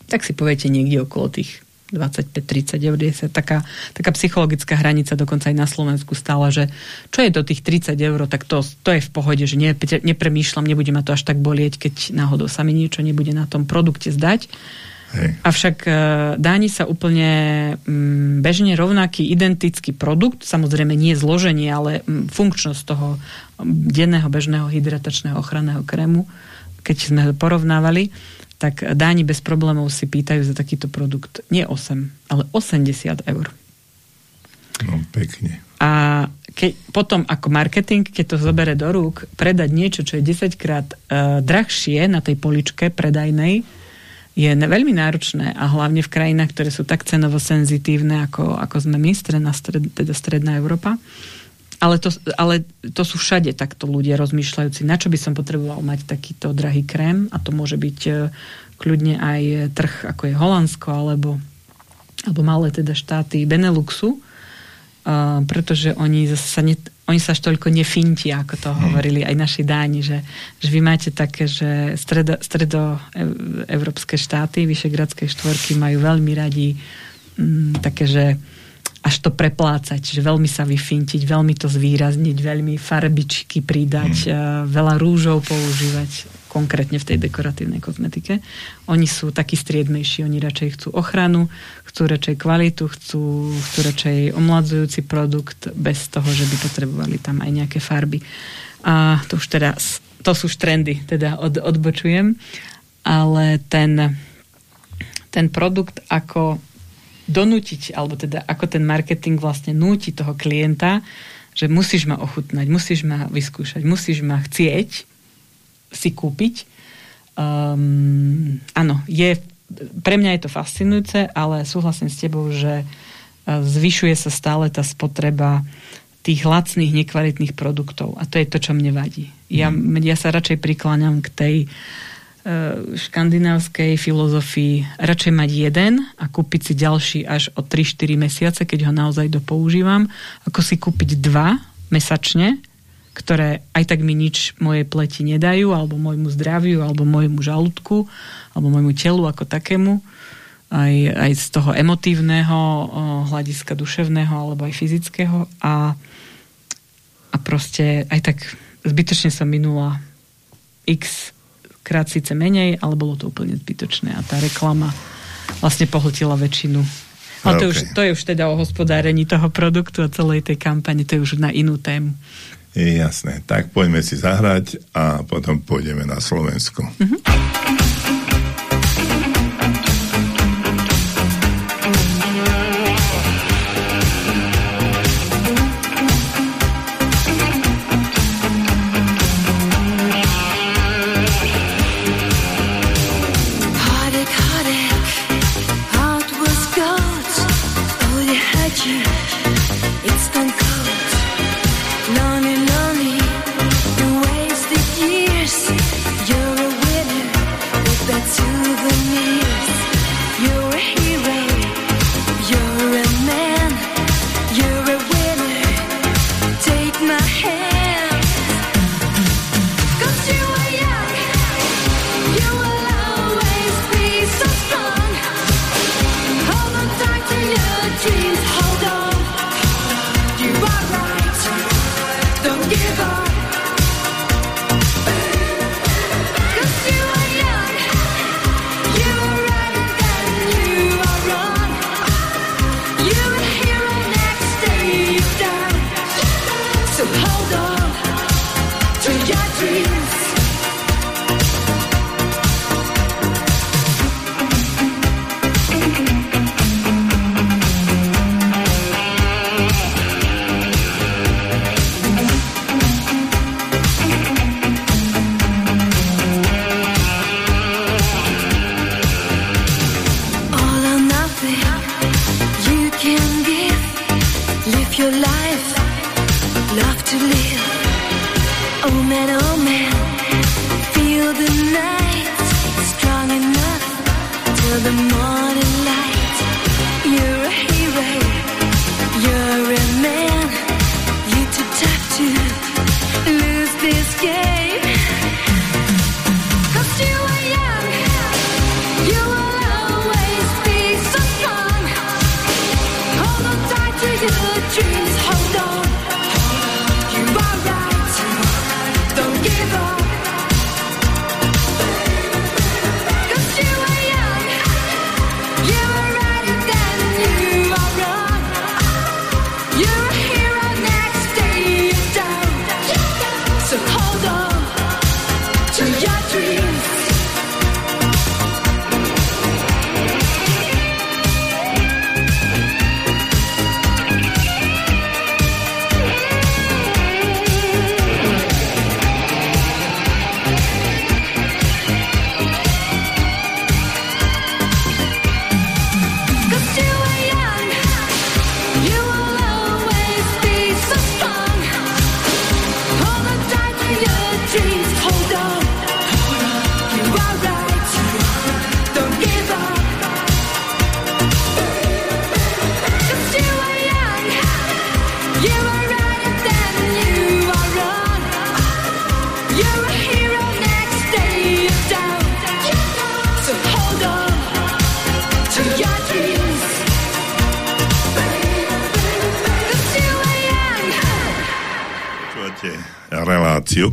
tak si poviete niekde okolo tých 25, 30 eur, je taká, taká psychologická hranica dokonca aj na Slovensku stála, že čo je do tých 30 eur, tak to, to je v pohode, že ne, nepremýšľam, nebude ma to až tak bolieť, keď náhodou sa mi niečo nebude na tom produkte zdať. Hej. Avšak e, Dáni sa úplne mm, bežne rovnaký, identický produkt, samozrejme nie zloženie, ale mm, funkčnosť toho denného bežného hydratačného ochranného krému, keď sme ho porovnávali, tak Dáni bez problémov si pýtajú za takýto produkt nie 8, ale 80 eur. No pekne. A ke, potom ako marketing, keď to zobere do rúk, predať niečo, čo je 10 krát uh, drahšie na tej poličke predajnej, je veľmi náročné a hlavne v krajinách, ktoré sú tak cenovo senzitívne, ako, ako sme my, stredná, stred, teda stredná Európa. Ale to, ale to sú všade takto ľudia rozmýšľajúci, na čo by som potreboval mať takýto drahý krém? A to môže byť e, kľudne aj trh, ako je Holandsko alebo, alebo malé teda štáty Beneluxu, uh, pretože oni sa ne, oni sa až toľko nefintia, ako to hmm. hovorili aj naši dáni, že, že vy máte také, že stredo, stredoevropské štáty, vyšegradské štvorky majú veľmi radi m, mm, také, že až to preplácať, že veľmi sa vyfintiť, veľmi to zvýrazniť, veľmi farbičky pridať, uh, veľa rúžov používať konkrétne v tej dekoratívnej kozmetike. Oni sú takí striednejší, oni radšej chcú ochranu, chcú radšej kvalitu, chcú, chcú radšej omladzujúci produkt bez toho, že by potrebovali tam aj nejaké farby. A to už teda, to sú už trendy, teda od, odbočujem, ale ten, ten produkt ako donútiť, alebo teda ako ten marketing vlastne núti toho klienta, že musíš ma ochutnať, musíš ma vyskúšať, musíš ma chcieť, si kúpiť. Um, áno, je, pre mňa je to fascinujúce, ale súhlasím s tebou, že e, zvyšuje sa stále tá spotreba tých lacných, nekvalitných produktov. A to je to, čo mne vadí. Ja, mm. ja sa radšej prikláňam k tej uh, škandinávskej filozofii radšej mať jeden a kúpiť si ďalší až o 3-4 mesiace, keď ho naozaj dopoužívam, ako si kúpiť dva mesačne ktoré aj tak mi nič mojej pleti nedajú, alebo môjmu zdraviu, alebo môjmu žalúdku, alebo môjmu telu ako takému, aj, aj z toho emotívneho hľadiska duševného, alebo aj fyzického. A, a proste aj tak zbytočne som minula x krát síce menej, ale bolo to úplne zbytočné. A tá reklama vlastne pohltila väčšinu ale to, okay. už, to je už teda o hospodárení toho produktu a celej tej kampane, to je už na inú tému. Je jasné. Tak poďme si zahrať a potom pôjdeme na Slovensko. Mm-hmm. You're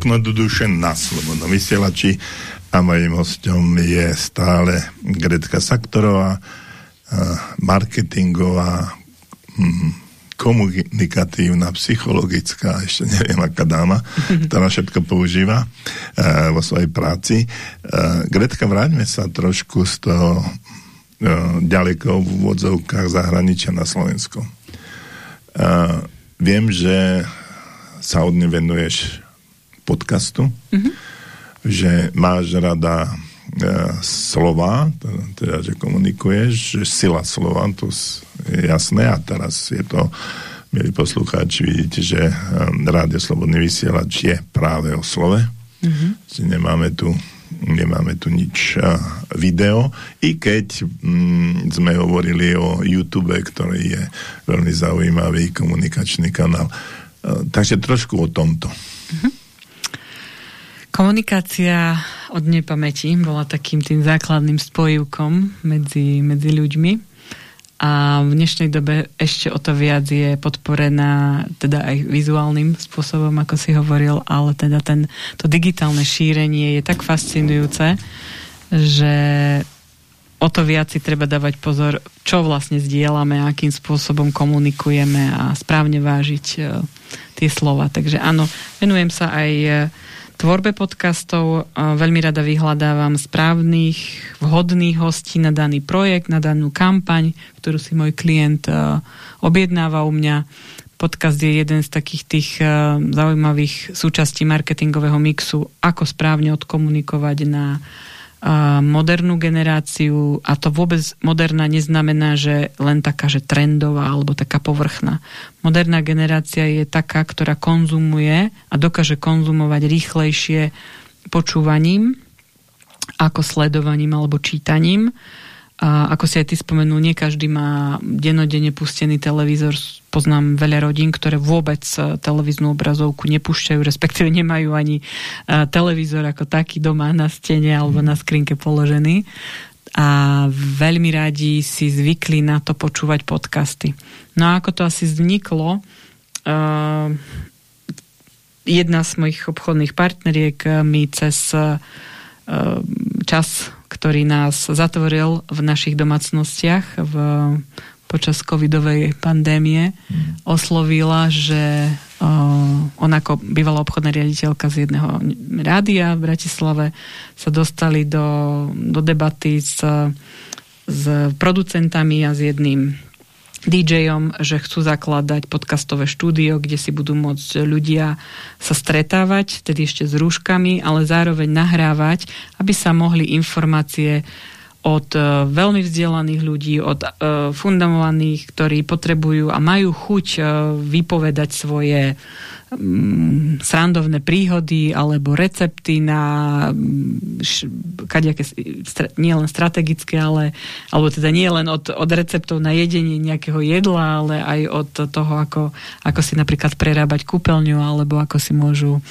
Okno do duše na Slobodnom vysielači a mojím hostom je stále Gretka Saktorová, marketingová, hm, komunikatívna, psychologická, ešte neviem aká dáma, ktorá všetko používa uh, vo svojej práci. Uh, Gretka, vráťme sa trošku z toho uh, ďaleko v úvodzovkách zahraničia na Slovensko. Uh, viem, že sa od venuješ podcastu, mm-hmm. že máš rada e, slova, teda, že komunikuješ, že sila slova, to je jasné a teraz je to, milí poslucháči, vidíte, že e, Rádio Slobodný vysielač je práve o slove, mm-hmm. nemáme tu nemáme tu nič uh, video, i keď mm, sme hovorili o YouTube, ktorý je veľmi zaujímavý komunikačný kanál. Takže trošku o tomto. Mm-hmm. Komunikácia od nepamäti bola takým tým základným spojivkom medzi, medzi ľuďmi a v dnešnej dobe ešte o to viac je podporená teda aj vizuálnym spôsobom, ako si hovoril, ale teda ten, to digitálne šírenie je tak fascinujúce, že o to viac si treba dávať pozor, čo vlastne zdieľame, akým spôsobom komunikujeme a správne vážiť uh, tie slova. Takže áno, venujem sa aj uh, tvorbe podcastov veľmi rada vyhľadávam správnych, vhodných hostí na daný projekt, na danú kampaň, ktorú si môj klient objednáva u mňa. Podcast je jeden z takých tých zaujímavých súčastí marketingového mixu, ako správne odkomunikovať na modernú generáciu a to vôbec moderná neznamená, že len taká, že trendová alebo taká povrchná. Moderná generácia je taká, ktorá konzumuje a dokáže konzumovať rýchlejšie počúvaním ako sledovaním alebo čítaním a ako si aj ty spomenul, nie každý má denodene pustený televízor. Poznám veľa rodín, ktoré vôbec e, televíznu obrazovku nepúšťajú, respektíve nemajú ani e, televízor ako taký doma na stene alebo na skrinke položený. A veľmi radi si zvykli na to počúvať podcasty. No a ako to asi vzniklo, uh, jedna z mojich obchodných partneriek mi cez uh, čas ktorý nás zatvoril v našich domácnostiach v, počas covidovej pandémie, mm. oslovila, že uh, ona ako bývalá obchodná riaditeľka z jedného rádia v Bratislave sa dostali do, do debaty s, s producentami a s jedným DJom, že chcú zakladať podcastové štúdio, kde si budú môcť ľudia sa stretávať, tedy ešte s rúškami, ale zároveň nahrávať, aby sa mohli informácie od uh, veľmi vzdelaných ľudí, od uh, fundamovaných, ktorí potrebujú a majú chuť uh, vypovedať svoje um, srandovné príhody alebo recepty na um, kadejaké, nie len strategické, ale alebo teda nie len od, od receptov na jedenie nejakého jedla, ale aj od toho, ako, ako si napríklad prerábať kúpeľňu alebo ako si môžu,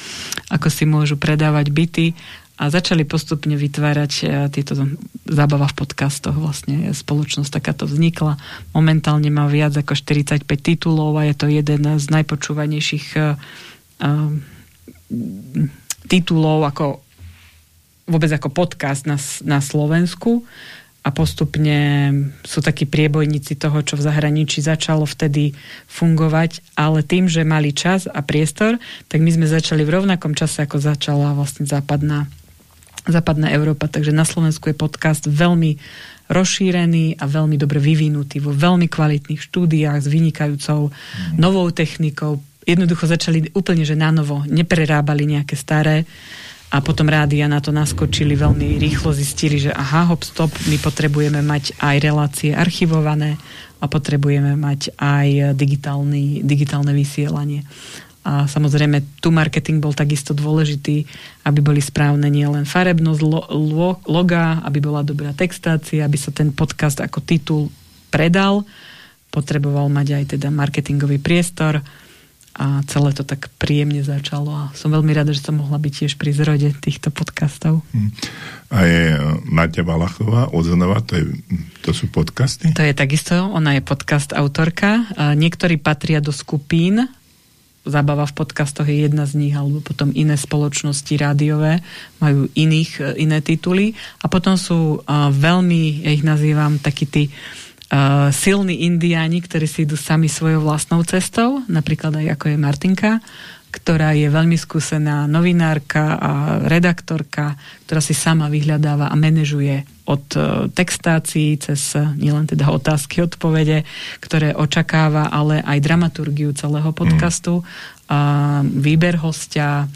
ako si môžu predávať byty a začali postupne vytvárať e, tieto zábava v podcastoch. Vlastne spoločnosť takáto vznikla. Momentálne má viac ako 45 titulov a je to jeden z najpočúvanejších uh, titulov ako vôbec ako podcast na, na Slovensku a postupne sú takí priebojníci toho, čo v zahraničí začalo vtedy fungovať, ale tým, že mali čas a priestor, tak my sme začali v rovnakom čase, ako začala vlastne západná západná Európa. Takže na Slovensku je podcast veľmi rozšírený a veľmi dobre vyvinutý vo veľmi kvalitných štúdiách s vynikajúcou mm. novou technikou. Jednoducho začali úplne, že na novo neprerábali nejaké staré a potom rádia na to naskočili veľmi rýchlo, zistili, že aha, hop, stop, my potrebujeme mať aj relácie archivované a potrebujeme mať aj digitálny, digitálne vysielanie. A samozrejme, tu marketing bol takisto dôležitý, aby boli správne nielen farebnosť lo, lo, loga, aby bola dobrá textácia, aby sa ten podcast ako titul predal. Potreboval mať aj teda marketingový priestor a celé to tak príjemne začalo a som veľmi rada, že som mohla byť tiež pri zrode týchto podcastov. Hm. A je e, Maťa Valachová, Odzonova, to, je, to sú podcasty? To je takisto, ona je podcast autorka. Niektorí patria do skupín Zábava v podcastoch je jedna z nich, alebo potom iné spoločnosti rádiové majú iných, e, iné tituly. A potom sú uh, veľmi, ja ich nazývam takí tí uh, silní indiáni, ktorí si idú sami svojou vlastnou cestou, napríklad aj ako je Martinka, ktorá je veľmi skúsená novinárka a redaktorka, ktorá si sama vyhľadáva a manažuje od e, textácií cez e, nielen teda otázky, odpovede, ktoré očakáva, ale aj dramaturgiu celého mm. podcastu, mm. výber hostia a,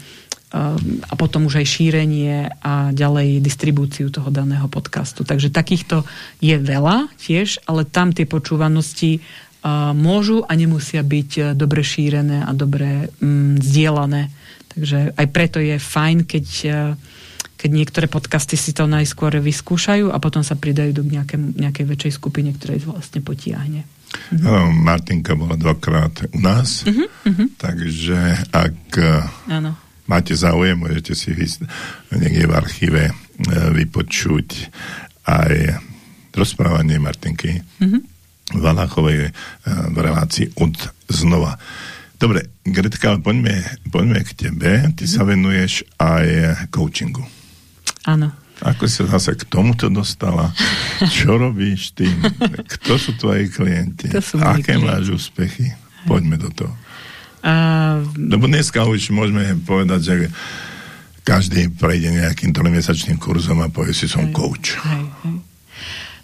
e, a potom už aj šírenie a ďalej distribúciu toho daného podcastu. Takže takýchto je veľa tiež, ale tam tie počúvanosti môžu a nemusia byť dobre šírené a dobre mm, zdieľané. Takže aj preto je fajn, keď, e, keď niektoré podcasty si to najskôr vyskúšajú a potom sa pridajú do nejakej, nejakej väčšej skupine, ktorej vlastne potiahne. Mhm. No, Martinka bola dvakrát u nás, uh-huh, uh-huh. takže ak ano. máte záujem, môžete si niekde v archíve e, vypočuť aj rozprávanie Martinky. Uh-huh Valachovej eh, v relácii od znova. Dobre, Gretka, poďme, poďme k tebe. Ty mm. sa venuješ aj coachingu. Áno. Ako sa zase k tomuto dostala? Čo robíš ty? Kto sú tvoji klienti? sú Aké klienti? máš úspechy? Poďme do toho. Uh, Lebo dneska už môžeme povedať, že každý prejde nejakým trojmesačným kurzom a povie si, som hej, coach. Hej, hej.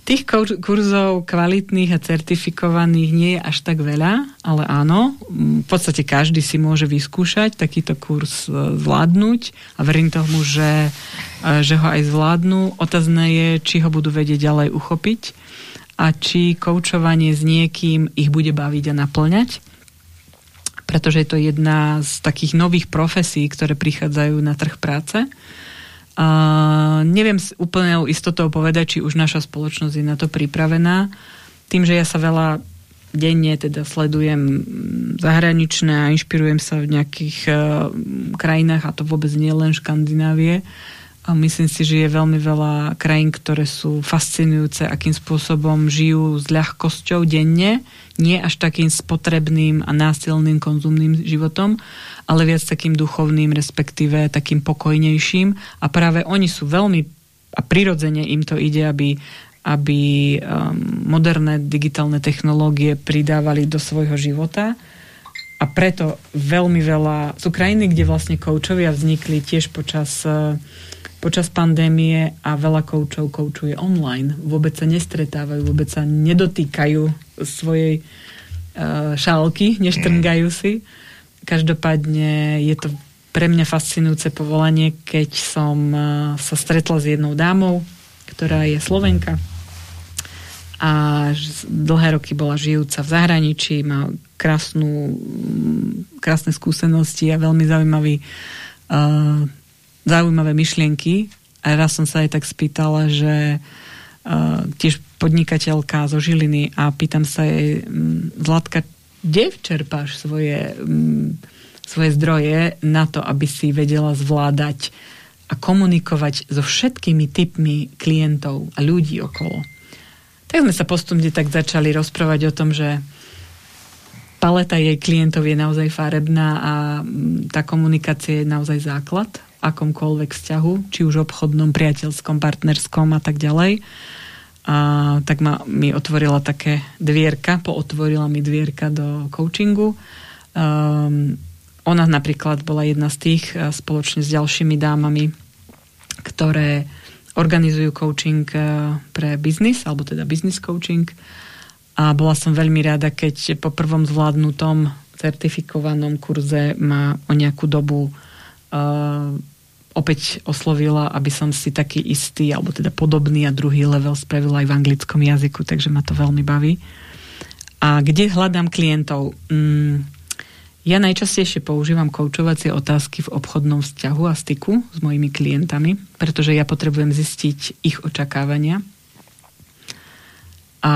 Tých kurzov kvalitných a certifikovaných nie je až tak veľa, ale áno, v podstate každý si môže vyskúšať takýto kurz e, zvládnuť a verím tomu, že, že ho aj zvládnu. Otázne je, či ho budú vedieť ďalej uchopiť a či koučovanie s niekým ich bude baviť a naplňať pretože je to jedna z takých nových profesí, ktoré prichádzajú na trh práce Uh, neviem s úplnou istotou povedať, či už naša spoločnosť je na to pripravená. Tým, že ja sa veľa denne teda sledujem zahraničné a inšpirujem sa v nejakých uh, krajinách, a to vôbec nie len Škandinávie, a myslím si, že je veľmi veľa krajín, ktoré sú fascinujúce, akým spôsobom žijú s ľahkosťou denne, nie až takým spotrebným a násilným konzumným životom, ale viac takým duchovným, respektíve takým pokojnejším. A práve oni sú veľmi, a prirodzene im to ide, aby, aby um, moderné digitálne technológie pridávali do svojho života. A preto veľmi veľa... Sú krajiny, kde vlastne koučovia vznikli tiež počas uh, počas pandémie a veľa koučov koučuje online. Vôbec sa nestretávajú, vôbec sa nedotýkajú svojej uh, šálky, neštrngajú si. Každopádne je to pre mňa fascinujúce povolanie, keď som uh, sa stretla s jednou dámou, ktorá je Slovenka a dlhé roky bola žijúca v zahraničí, má krásnu, krásne skúsenosti a veľmi zaujímavý, uh, zaujímavé myšlienky. A raz som sa aj tak spýtala, že uh, tiež podnikateľka zo Žiliny a pýtam sa jej, Zlatka, kde čerpáš svoje, svoje zdroje na to, aby si vedela zvládať a komunikovať so všetkými typmi klientov a ľudí okolo? Tak sme sa postupne tak začali rozprávať o tom, že paleta jej klientov je naozaj farebná a tá komunikácia je naozaj základ akomkoľvek vzťahu, či už obchodnom, priateľskom, partnerskom a tak ďalej. A tak ma, mi otvorila také dvierka, pootvorila mi dvierka do coachingu. Um, ona napríklad bola jedna z tých spoločne s ďalšími dámami, ktoré organizujú coaching eh, pre biznis, alebo teda business coaching. A bola som veľmi rada, keď po prvom zvládnutom certifikovanom kurze ma o nejakú dobu opäť oslovila, aby som si taký istý, alebo teda podobný a druhý level spravila aj v anglickom jazyku, takže ma to veľmi baví. A kde hľadám klientov? Mm, ja najčastejšie používam koučovacie otázky v obchodnom vzťahu a styku s mojimi klientami, pretože ja potrebujem zistiť ich očakávania. A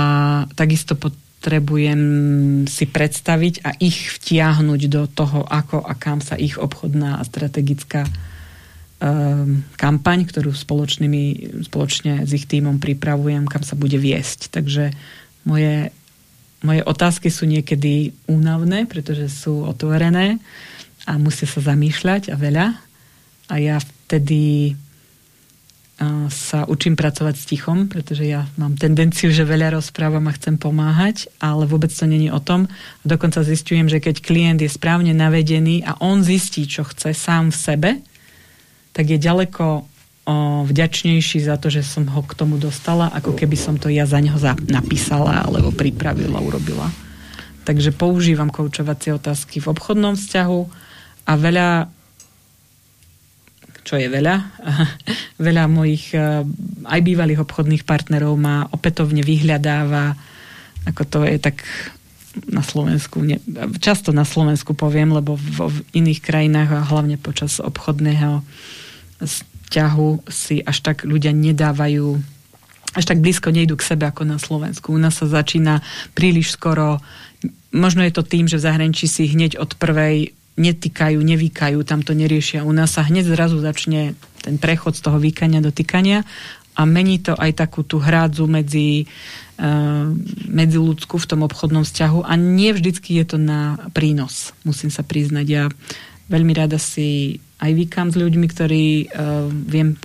takisto potrebujem si predstaviť a ich vtiahnuť do toho, ako a kam sa ich obchodná a strategická um, kampaň, ktorú spoločnými, spoločne s ich týmom pripravujem, kam sa bude viesť. Takže moje moje otázky sú niekedy únavné, pretože sú otvorené a musia sa zamýšľať a veľa. A ja vtedy sa učím pracovať s tichom, pretože ja mám tendenciu, že veľa rozprávam a chcem pomáhať, ale vôbec to není o tom. Dokonca zistujem, že keď klient je správne navedený a on zistí, čo chce sám v sebe, tak je ďaleko o, vďačnejší za to, že som ho k tomu dostala, ako keby som to ja za neho za, napísala alebo pripravila, urobila. Takže používam koučovacie otázky v obchodnom vzťahu a veľa čo je veľa, veľa mojich e, aj bývalých obchodných partnerov ma opätovne vyhľadáva, ako to je tak na Slovensku, ne, často na Slovensku poviem, lebo v, v iných krajinách a hlavne počas obchodného vzťahu si až tak ľudia nedávajú až tak blízko nejdu k sebe ako na Slovensku. U nás sa začína príliš skoro, možno je to tým, že v zahraničí si hneď od prvej netýkajú, nevykajú, tam to neriešia. U nás sa hneď zrazu začne ten prechod z toho vykania do tykania a mení to aj takú tú hrádzu medzi, uh, medzi ľudsku v tom obchodnom vzťahu a nie vždycky je to na prínos, musím sa priznať. Ja veľmi rada si aj vykám s ľuďmi, ktorí uh, viem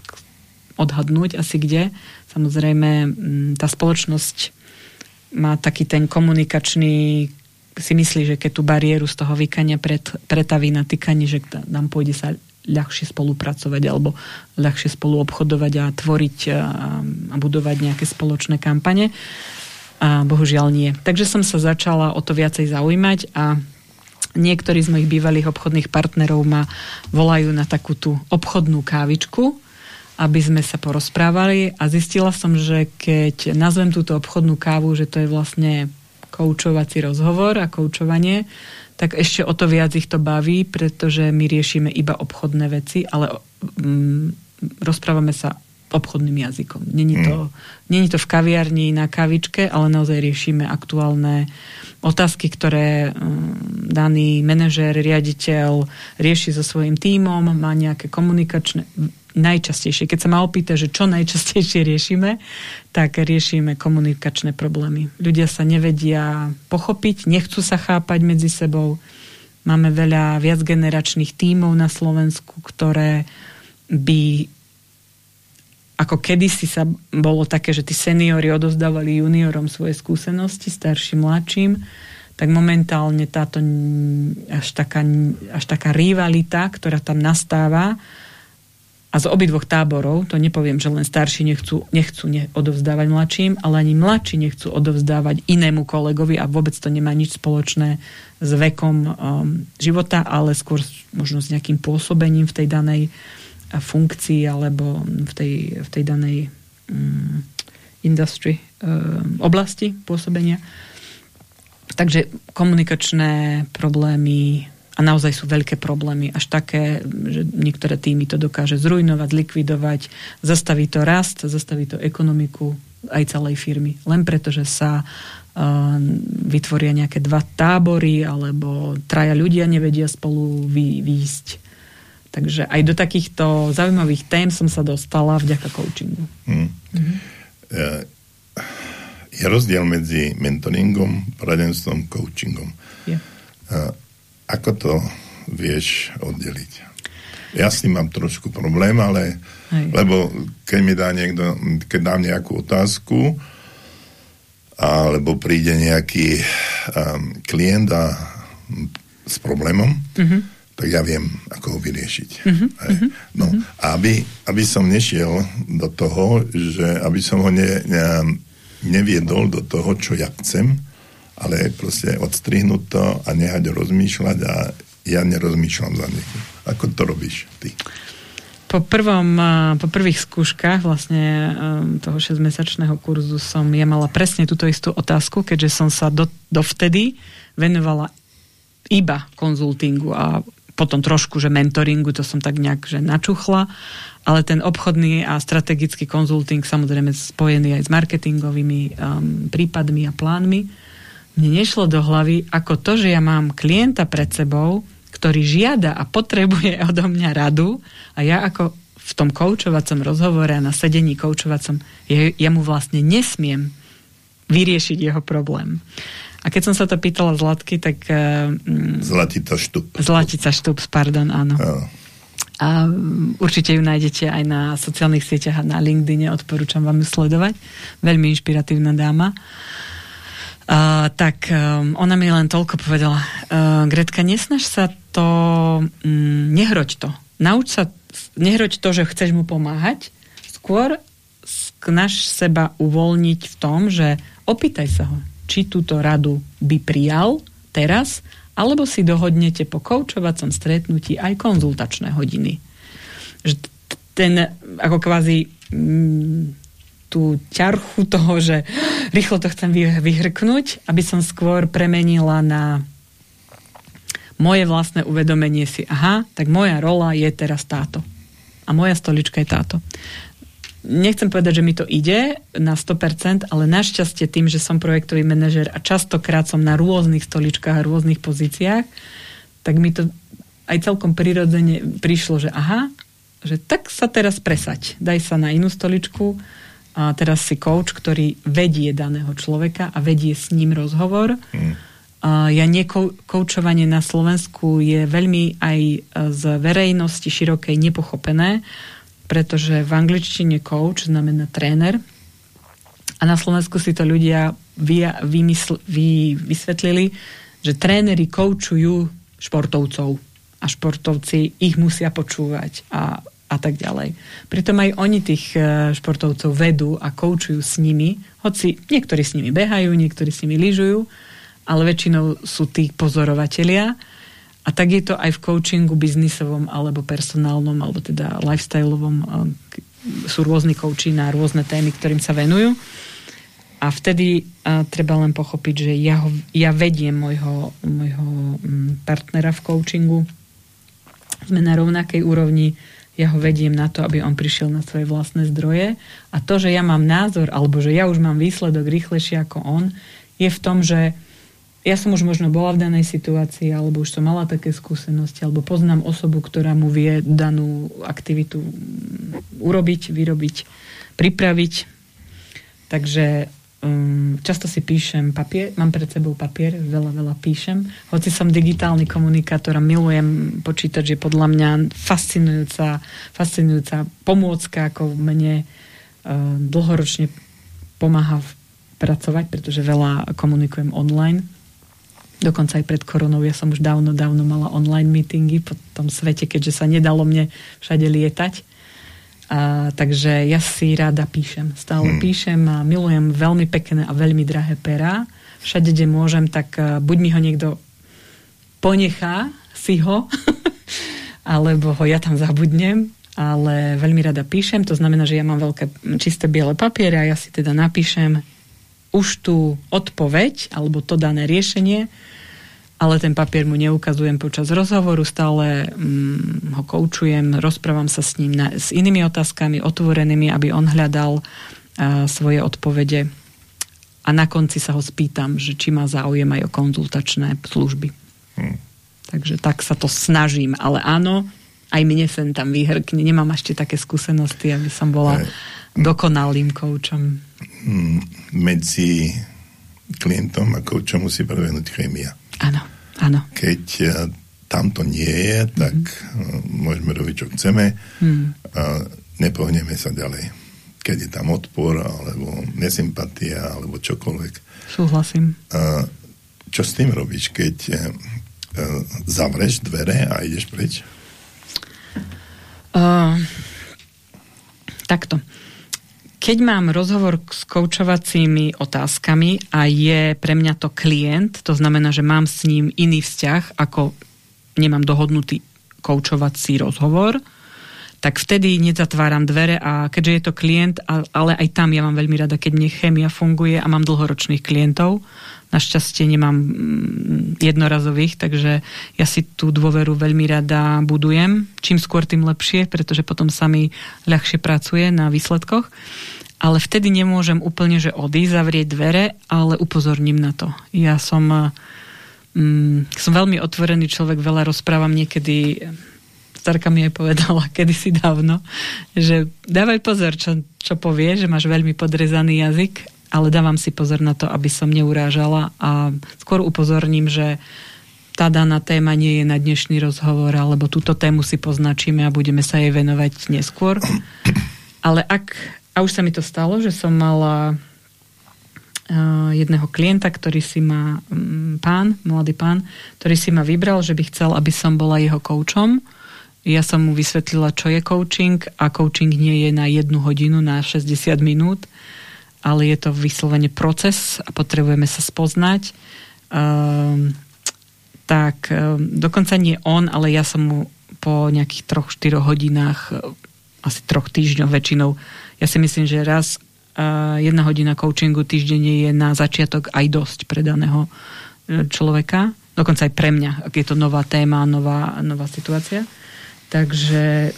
odhadnúť asi kde. Samozrejme, tá spoločnosť má taký ten komunikačný si myslí, že keď tú bariéru z toho vykania pret, pretaví na tykanie, že nám pôjde sa ľahšie spolupracovať alebo ľahšie spolu obchodovať a tvoriť a, a budovať nejaké spoločné kampane. A bohužiaľ nie. Takže som sa začala o to viacej zaujímať a niektorí z mojich bývalých obchodných partnerov ma volajú na takú tú obchodnú kávičku, aby sme sa porozprávali a zistila som, že keď nazvem túto obchodnú kávu, že to je vlastne koučovací rozhovor a koučovanie, tak ešte o to viac ich to baví, pretože my riešime iba obchodné veci, ale mm, rozprávame sa obchodným jazykom. Není to, mm. není to v kaviarni na kavičke, ale naozaj riešime aktuálne otázky, ktoré um, daný manažér, riaditeľ rieši so svojím tímom, má nejaké komunikačné najčastejšie. Keď sa ma opýta, že čo najčastejšie riešime, tak riešime komunikačné problémy. Ľudia sa nevedia pochopiť, nechcú sa chápať medzi sebou. Máme veľa viacgeneračných tímov na Slovensku, ktoré by ako kedysi sa bolo také, že tí seniori odovzdávali juniorom svoje skúsenosti, starším, mladším, tak momentálne táto až taká, až taká rivalita, ktorá tam nastáva, a z obidvoch táborov, to nepoviem, že len starší nechcú, nechcú ne, odovzdávať mladším, ale ani mladší nechcú odovzdávať inému kolegovi a vôbec to nemá nič spoločné s vekom um, života, ale skôr možno s nejakým pôsobením v tej danej funkcii alebo v tej, v tej danej mm, industry um, oblasti pôsobenia. Takže komunikačné problémy a naozaj sú veľké problémy, až také, že niektoré týmy to dokáže zrujnovať, zlikvidovať, zastaví to rast, zastaví to ekonomiku aj celej firmy. Len preto, že sa uh, vytvoria nejaké dva tábory alebo traja ľudia nevedia spolu vy, výjsť. Takže aj do takýchto zaujímavých tém som sa dostala vďaka coachingu. Hmm. Mm-hmm. Je rozdiel medzi mentoringom, poradenstvom, coachingom. Je. Ako to vieš oddeliť? Ja s tým mám trošku problém, ale Hej. lebo keď mi dá niekto, keď dám nejakú otázku, alebo príde nejaký um, klient a, s problémom, uh-huh. tak ja viem, ako ho vyriešiť. Uh-huh. Hej. No, uh-huh. aby, aby som nešiel do toho, že aby som ho ne, ne, neviedol do toho, čo ja chcem, ale proste odstrihnúť to a nehať rozmýšľať a ja nerozmýšľam za niekým. Ako to robíš ty? Po, prvom, po prvých skúškach vlastne toho 6-mesačného kurzu som ja mala presne túto istú otázku, keďže som sa do, dovtedy venovala iba konzultingu a potom trošku, že mentoringu, to som tak nejak že načuchla, ale ten obchodný a strategický konzulting samozrejme spojený aj s marketingovými um, prípadmi a plánmi mne nešlo do hlavy, ako to, že ja mám klienta pred sebou, ktorý žiada a potrebuje odo mňa radu a ja ako v tom koučovacom rozhovore a na sedení koučovacom, ja, ja mu vlastne nesmiem vyriešiť jeho problém. A keď som sa to pýtala Zlatky, tak... Uh, Zlatica Štup. Zlatica Štup, pardon, áno. Oh. A mm, určite ju nájdete aj na sociálnych sieťach a na LinkedIne, odporúčam vám ju sledovať. Veľmi inšpiratívna dáma. Uh, tak um, ona mi len toľko povedala. Uh, Gretka, nesnaž sa to, um, nehroď to. Nauč sa, nehroď to, že chceš mu pomáhať. Skôr snaž seba uvoľniť v tom, že opýtaj sa ho, či túto radu by prijal teraz, alebo si dohodnete po koučovacom stretnutí aj konzultačné hodiny. Ten ako kvázi mm, tú ťarchu toho, že rýchlo to chcem vyhrknúť, aby som skôr premenila na moje vlastné uvedomenie si, aha, tak moja rola je teraz táto. A moja stolička je táto. Nechcem povedať, že mi to ide na 100%, ale našťastie tým, že som projektový manažer a častokrát som na rôznych stoličkách a rôznych pozíciách, tak mi to aj celkom prirodzene prišlo, že aha, že tak sa teraz presať. Daj sa na inú stoličku, a teraz si coach, ktorý vedie daného človeka a vedie s ním rozhovor. A ja nekoučovanie na Slovensku je veľmi aj z verejnosti širokej nepochopené, pretože v angličtine coach znamená tréner. A na Slovensku si to ľudia vy, vymysl, vy, vysvetlili, že tréneri koučujú športovcov a športovci ich musia počúvať. A a tak ďalej. Pritom aj oni tých e, športovcov vedú a koučujú s nimi, hoci niektorí s nimi behajú, niektorí s nimi lyžujú, ale väčšinou sú tí pozorovatelia. A tak je to aj v coachingu biznisovom alebo personálnom, alebo teda lifestyleovom. E, sú rôzni coachi na rôzne témy, ktorým sa venujú. A vtedy a, e, treba len pochopiť, že ja, ho, ja vediem môjho, môjho partnera v coachingu. Sme na rovnakej úrovni, ja ho vediem na to, aby on prišiel na svoje vlastné zdroje a to, že ja mám názor alebo že ja už mám výsledok rýchlejšie ako on, je v tom, že ja som už možno bola v danej situácii alebo už som mala také skúsenosti alebo poznám osobu, ktorá mu vie danú aktivitu urobiť, vyrobiť, pripraviť. Takže um, často si píšem papier, mám pred sebou papier, veľa, veľa píšem. Hoci som digitálny komunikátor a milujem počítať, že podľa mňa fascinujúca, fascinujúca pomôcka, ako mne uh, dlhoročne pomáha pracovať, pretože veľa komunikujem online. Dokonca aj pred koronou ja som už dávno, dávno mala online meetingy po tom svete, keďže sa nedalo mne všade lietať a, takže ja si rada píšem. Stále hmm. píšem a milujem veľmi pekné a veľmi drahé perá. Všade, kde môžem, tak uh, buď mi ho niekto ponechá si ho, alebo ho ja tam zabudnem, ale veľmi rada píšem, to znamená, že ja mám veľké čisté biele papiere a ja si teda napíšem už tú odpoveď alebo to dané riešenie, ale ten papier mu neukazujem počas rozhovoru, stále mm, ho koučujem, rozprávam sa s ním na, s inými otázkami, otvorenými, aby on hľadal a, svoje odpovede a na konci sa ho spýtam, že či má záujem aj o konzultačné služby. Hmm. Takže tak sa to snažím, ale áno, aj mne sem tam vyhrkne. Nemám ešte také skúsenosti, aby som bola dokonalým koučom. Hmm, medzi klientom a koučom musí prevenúť chémia. Áno, áno. Keď eh, tam to nie je, tak mm. môžeme robiť, čo chceme mm. a nepohneme sa ďalej. Keď je tam odpor, alebo nesympatia, alebo čokoľvek. Súhlasím. A čo s tým robíš, keď eh, zavreš dvere a ideš preč? Uh, takto. Keď mám rozhovor s koučovacími otázkami a je pre mňa to klient, to znamená, že mám s ním iný vzťah, ako nemám dohodnutý koučovací rozhovor, tak vtedy nezatváram dvere a keďže je to klient, ale aj tam ja mám veľmi rada, keď mne chémia funguje a mám dlhoročných klientov. Našťastie nemám mm, jednorazových, takže ja si tú dôveru veľmi rada budujem. Čím skôr, tým lepšie, pretože potom sa mi ľahšie pracuje na výsledkoch. Ale vtedy nemôžem úplne, že odísť, zavrieť dvere, ale upozorním na to. Ja som, mm, som veľmi otvorený človek, veľa rozprávam niekedy starka mi aj povedala kedysi dávno, že dávaj pozor, čo, čo povie, že máš veľmi podrezaný jazyk, ale dávam si pozor na to, aby som neurážala a skôr upozorním, že tá daná téma nie je na dnešný rozhovor, alebo túto tému si poznačíme a budeme sa jej venovať neskôr. Ale ak, a už sa mi to stalo, že som mala uh, jedného klienta, ktorý si ma, um, pán, mladý pán, ktorý si ma vybral, že by chcel, aby som bola jeho koučom ja som mu vysvetlila, čo je coaching a coaching nie je na jednu hodinu, na 60 minút, ale je to vyslovene proces a potrebujeme sa spoznať. Um, tak um, dokonca nie on, ale ja som mu po nejakých troch, štyroch hodinách, asi troch týždňoch väčšinou, ja si myslím, že raz uh, jedna hodina coachingu týždenne je na začiatok aj dosť pre daného e, človeka, dokonca aj pre mňa, ak je to nová téma, nová, nová situácia. Takže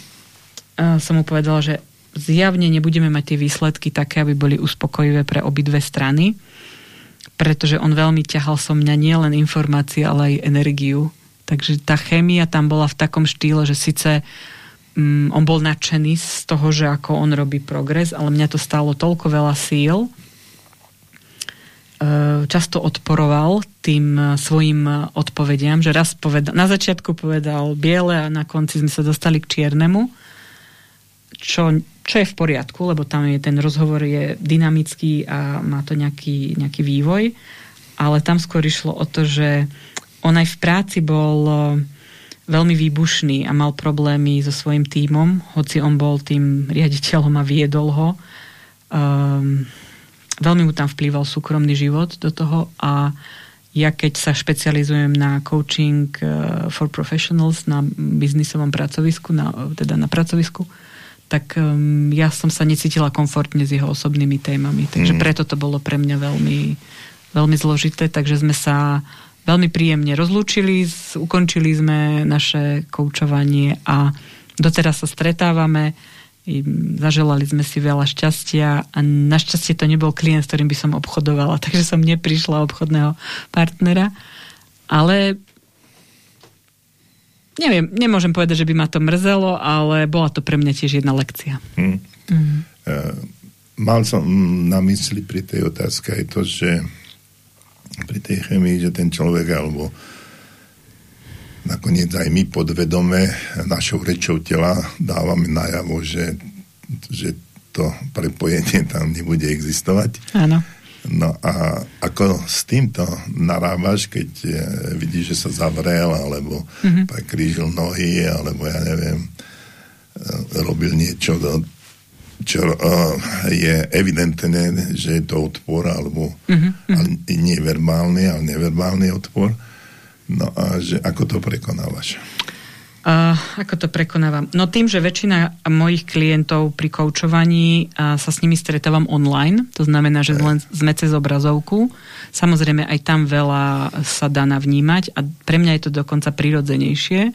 som mu povedala, že zjavne nebudeme mať tie výsledky také, aby boli uspokojivé pre obidve strany, pretože on veľmi ťahal so mňa nielen informácie, ale aj energiu. Takže tá chémia tam bola v takom štýle, že síce um, on bol nadšený z toho, že ako on robí progres, ale mňa to stálo toľko veľa síl, často odporoval tým e, svojim e, odpovediam, že raz povedal, na začiatku povedal biele a na konci sme sa dostali k čiernemu, čo, čo je v poriadku, lebo tam je ten rozhovor je dynamický a má to nejaký, nejaký vývoj, ale tam skôr išlo o to, že on aj v práci bol veľmi výbušný a mal problémy so svojím tímom, hoci on bol tým riaditeľom a viedol ho. Um, veľmi mu tam vplýval súkromný život do toho a ja keď sa špecializujem na coaching uh, for professionals na biznisovom pracovisku, na, teda na pracovisku, tak um, ja som sa necítila komfortne s jeho osobnými témami. Takže mm. preto to bolo pre mňa veľmi, veľmi zložité. Takže sme sa veľmi príjemne rozlúčili, ukončili sme naše koučovanie a doteraz sa stretávame zaželali sme si veľa šťastia a našťastie to nebol klient, s ktorým by som obchodovala, takže som neprišla obchodného partnera, ale neviem, nemôžem povedať, že by ma to mrzelo, ale bola to pre mňa tiež jedna lekcia. Hmm. Mm. Mal som na mysli pri tej otázke aj to, že pri tej chemii, že ten človek alebo nakoniec aj my podvedome našou rečou tela dávame najavo, že, že to prepojenie tam nebude existovať. Áno. No a ako s týmto narábaš, keď e, vidíš, že sa zavrel, alebo mm-hmm. prekrížil nohy, alebo ja neviem, e, robil niečo, čo uh, je evidentné, že je to odpor, alebo mm-hmm. ale nie verbálny, ale neverbálny odpor No a že ako to prekonávaš? Uh, ako to prekonávam? No tým, že väčšina mojich klientov pri koučovaní uh, sa s nimi stretávam online, to znamená, že len sme cez obrazovku. Samozrejme aj tam veľa sa dá navnímať a pre mňa je to dokonca prirodzenejšie.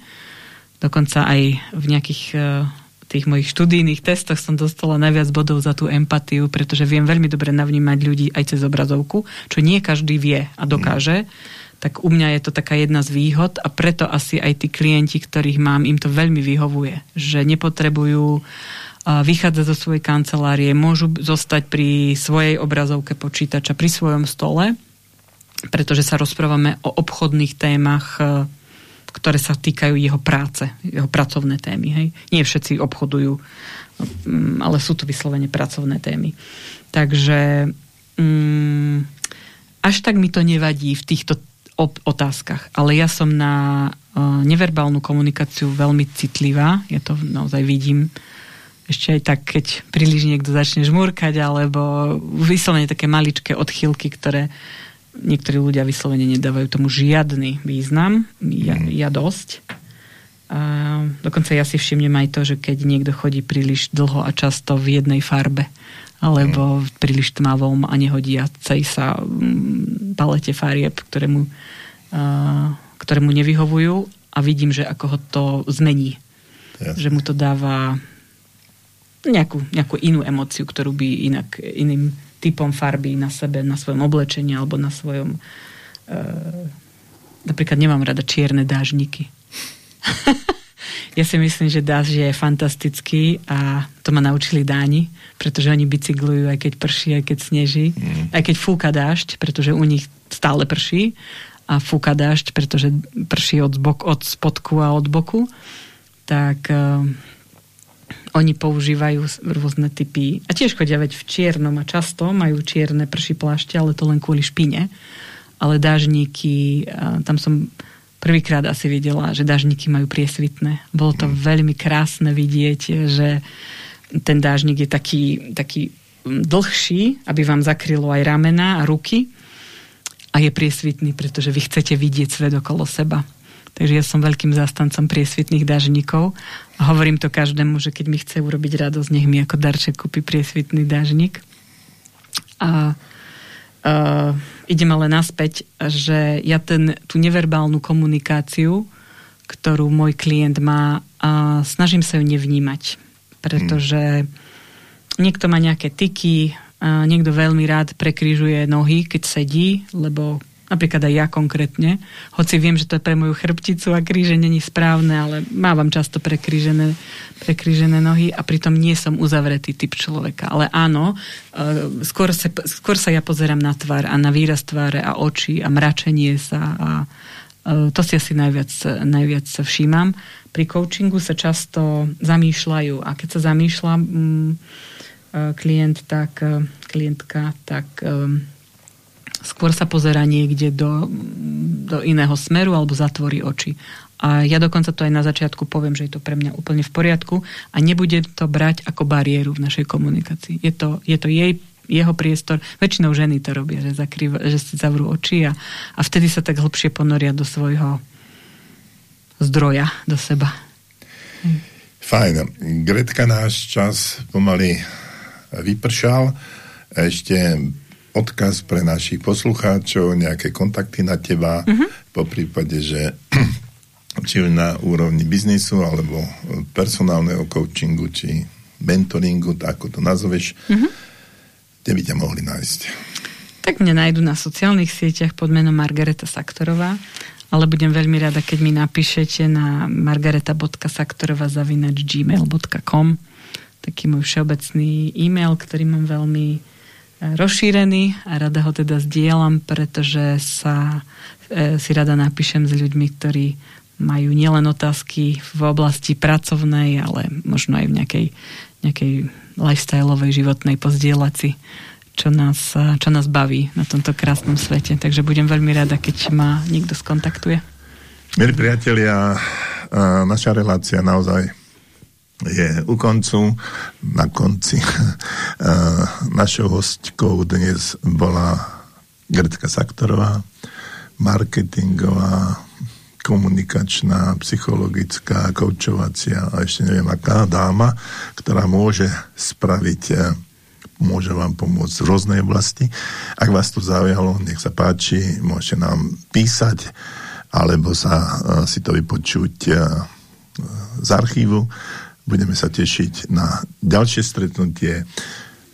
Dokonca aj v nejakých uh, tých mojich študijných testoch som dostala najviac bodov za tú empatiu, pretože viem veľmi dobre navnímať ľudí aj cez obrazovku, čo nie každý vie a dokáže. Mm tak u mňa je to taká jedna z výhod a preto asi aj tí klienti, ktorých mám, im to veľmi vyhovuje. Že nepotrebujú vychádzať zo svojej kancelárie, môžu zostať pri svojej obrazovke počítača, pri svojom stole, pretože sa rozprávame o obchodných témach, ktoré sa týkajú jeho práce, jeho pracovné témy. Hej. Nie všetci obchodujú, mm, ale sú to vyslovene pracovné témy. Takže mm, až tak mi to nevadí v týchto otázkach. Ale ja som na uh, neverbálnu komunikáciu veľmi citlivá. Ja to naozaj vidím ešte aj tak, keď príliš niekto začne žmúrkať, alebo vyslovene také maličké odchýlky, ktoré niektorí ľudia vyslovene nedávajú tomu žiadny význam. Ja, mhm. ja dosť. A dokonca ja si všimnem aj to, že keď niekto chodí príliš dlho a často v jednej farbe, alebo v príliš tmavom a nehodiacej sa mm, palete farieb, ktoré mu, ktoré mu nevyhovujú a vidím, že ako ho to zmení. Jasne. Že mu to dáva nejakú, nejakú inú emociu, ktorú by inak iným typom farby na sebe, na svojom oblečení alebo na svojom uh, napríklad nemám rada čierne dážniky. Ja si myslím, že dáž je fantastický a to ma naučili Dáni, pretože oni bicyklujú aj keď prší, aj keď sneží, mm. aj keď fúka dážď, pretože u nich stále prší a fúka dážď, pretože prší od, zbok, od spodku a od boku, tak uh, oni používajú rôzne typy a tiež chodia veď v čiernom a často majú čierne prší plášte, ale to len kvôli špine. Ale dážníky, uh, tam som prvýkrát asi videla, že dážniky majú priesvitné. Bolo to mm. veľmi krásne vidieť, že ten dážnik je taký, taký dlhší, aby vám zakrylo aj ramena a ruky a je priesvitný, pretože vy chcete vidieť svet okolo seba. Takže ja som veľkým zástancom priesvitných dážnikov a hovorím to každému, že keď mi chce urobiť radosť, nech mi ako darček kúpi priesvitný dážnik. A uh, idem ale naspäť, že ja ten, tú neverbálnu komunikáciu, ktorú môj klient má, uh, snažím sa ju nevnímať. Pretože hmm. niekto má nejaké tyky, uh, niekto veľmi rád prekryžuje nohy, keď sedí, lebo napríklad aj ja konkrétne, hoci viem, že to je pre moju chrbticu a kríže není správne, ale mávam často prekrížené, prekrížené nohy a pritom nie som uzavretý typ človeka. Ale áno, e, skôr sa, skôr sa ja pozerám na tvár a na výraz tváre a oči a mračenie sa a e, to si asi najviac, najviac všímam. Pri coachingu sa často zamýšľajú a keď sa zamýšľa mm, e, klient, tak klientka, tak skôr sa pozera niekde do, do iného smeru alebo zatvorí oči. A ja dokonca to aj na začiatku poviem, že je to pre mňa úplne v poriadku a nebude to brať ako bariéru v našej komunikácii. Je to, je to jej jeho priestor. Väčšinou ženy to robia, že, zakrýva, že si zavrú oči a, a vtedy sa tak hlbšie ponoria do svojho zdroja, do seba. Fajn. Gretka, náš čas pomaly vypršal. Ešte odkaz pre našich poslucháčov, nejaké kontakty na teba, uh-huh. po prípade, že či už na úrovni biznisu, alebo personálneho coachingu, či mentoringu, tak ako to nazveš, uh-huh. kde by ťa mohli nájsť? Tak mňa nájdu na sociálnych sieťach pod menom Margareta Saktorová, ale budem veľmi rada, keď mi napíšete na margareta.saktorova zavinač gmail.com taký môj všeobecný e-mail, ktorý mám veľmi rozšírený a rada ho teda zdieľam, pretože sa e, si rada napíšem s ľuďmi, ktorí majú nielen otázky v oblasti pracovnej, ale možno aj v nejakej, nejakej lifestyleovej životnej pozdieľaci, čo nás, čo nás baví na tomto krásnom svete. Takže budem veľmi rada, keď ma niekto skontaktuje. Milí priatelia, naša relácia naozaj je u koncu. Na konci našou hostkou dnes bola Gretka Saktorová, marketingová komunikačná, psychologická, koučovacia a ešte neviem aká dáma, ktorá môže spraviť môže vám pomôcť v rôznej oblasti. Ak vás to zaujalo, nech sa páči, môžete nám písať alebo sa si to vypočuť z archívu. Budeme sa tešiť na ďalšie stretnutie.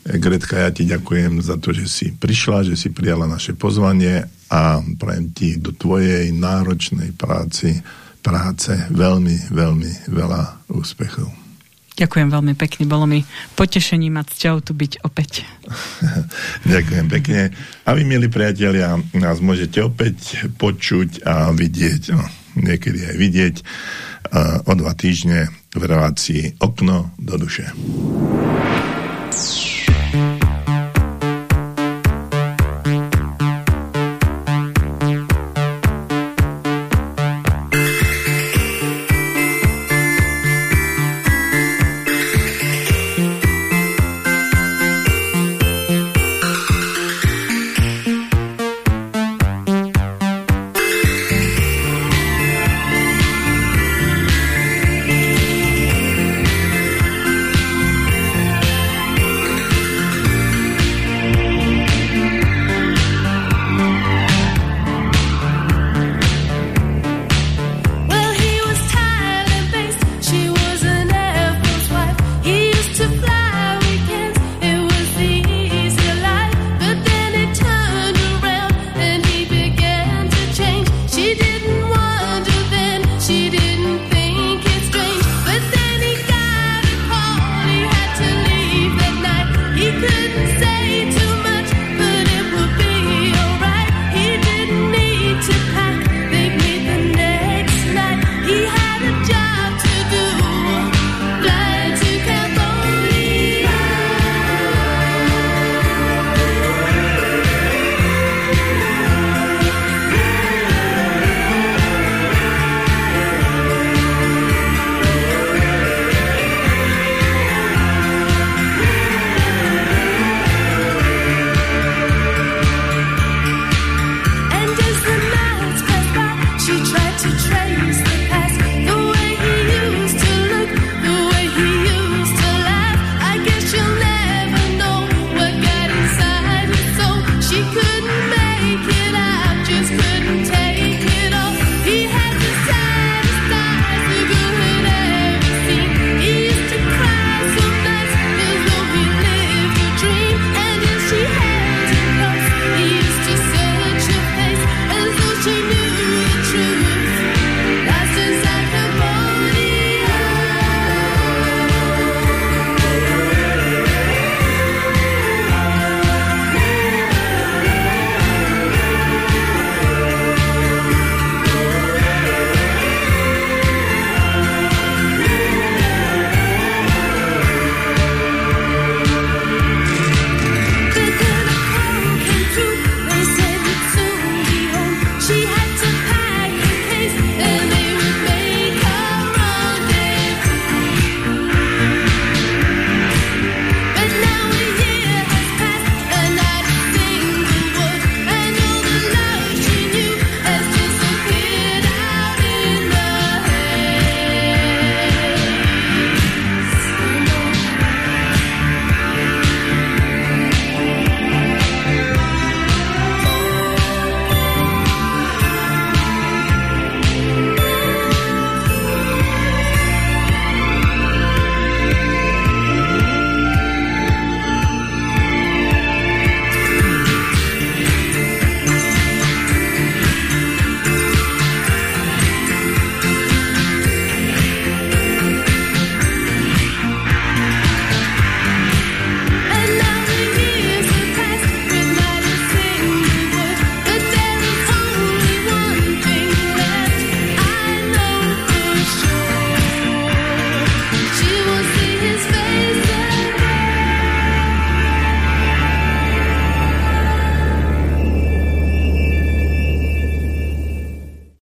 Gretka, ja ti ďakujem za to, že si prišla, že si prijala naše pozvanie a prajem ti do tvojej náročnej práci, práce veľmi, veľmi veľa úspechov. Ďakujem veľmi pekne, bolo mi potešením a cťou tu byť opäť. Ďakujem pekne. A vy, milí priatelia, nás môžete opäť počuť a vidieť, no, niekedy aj vidieť, uh, o dva týždne v relácii Okno do duše.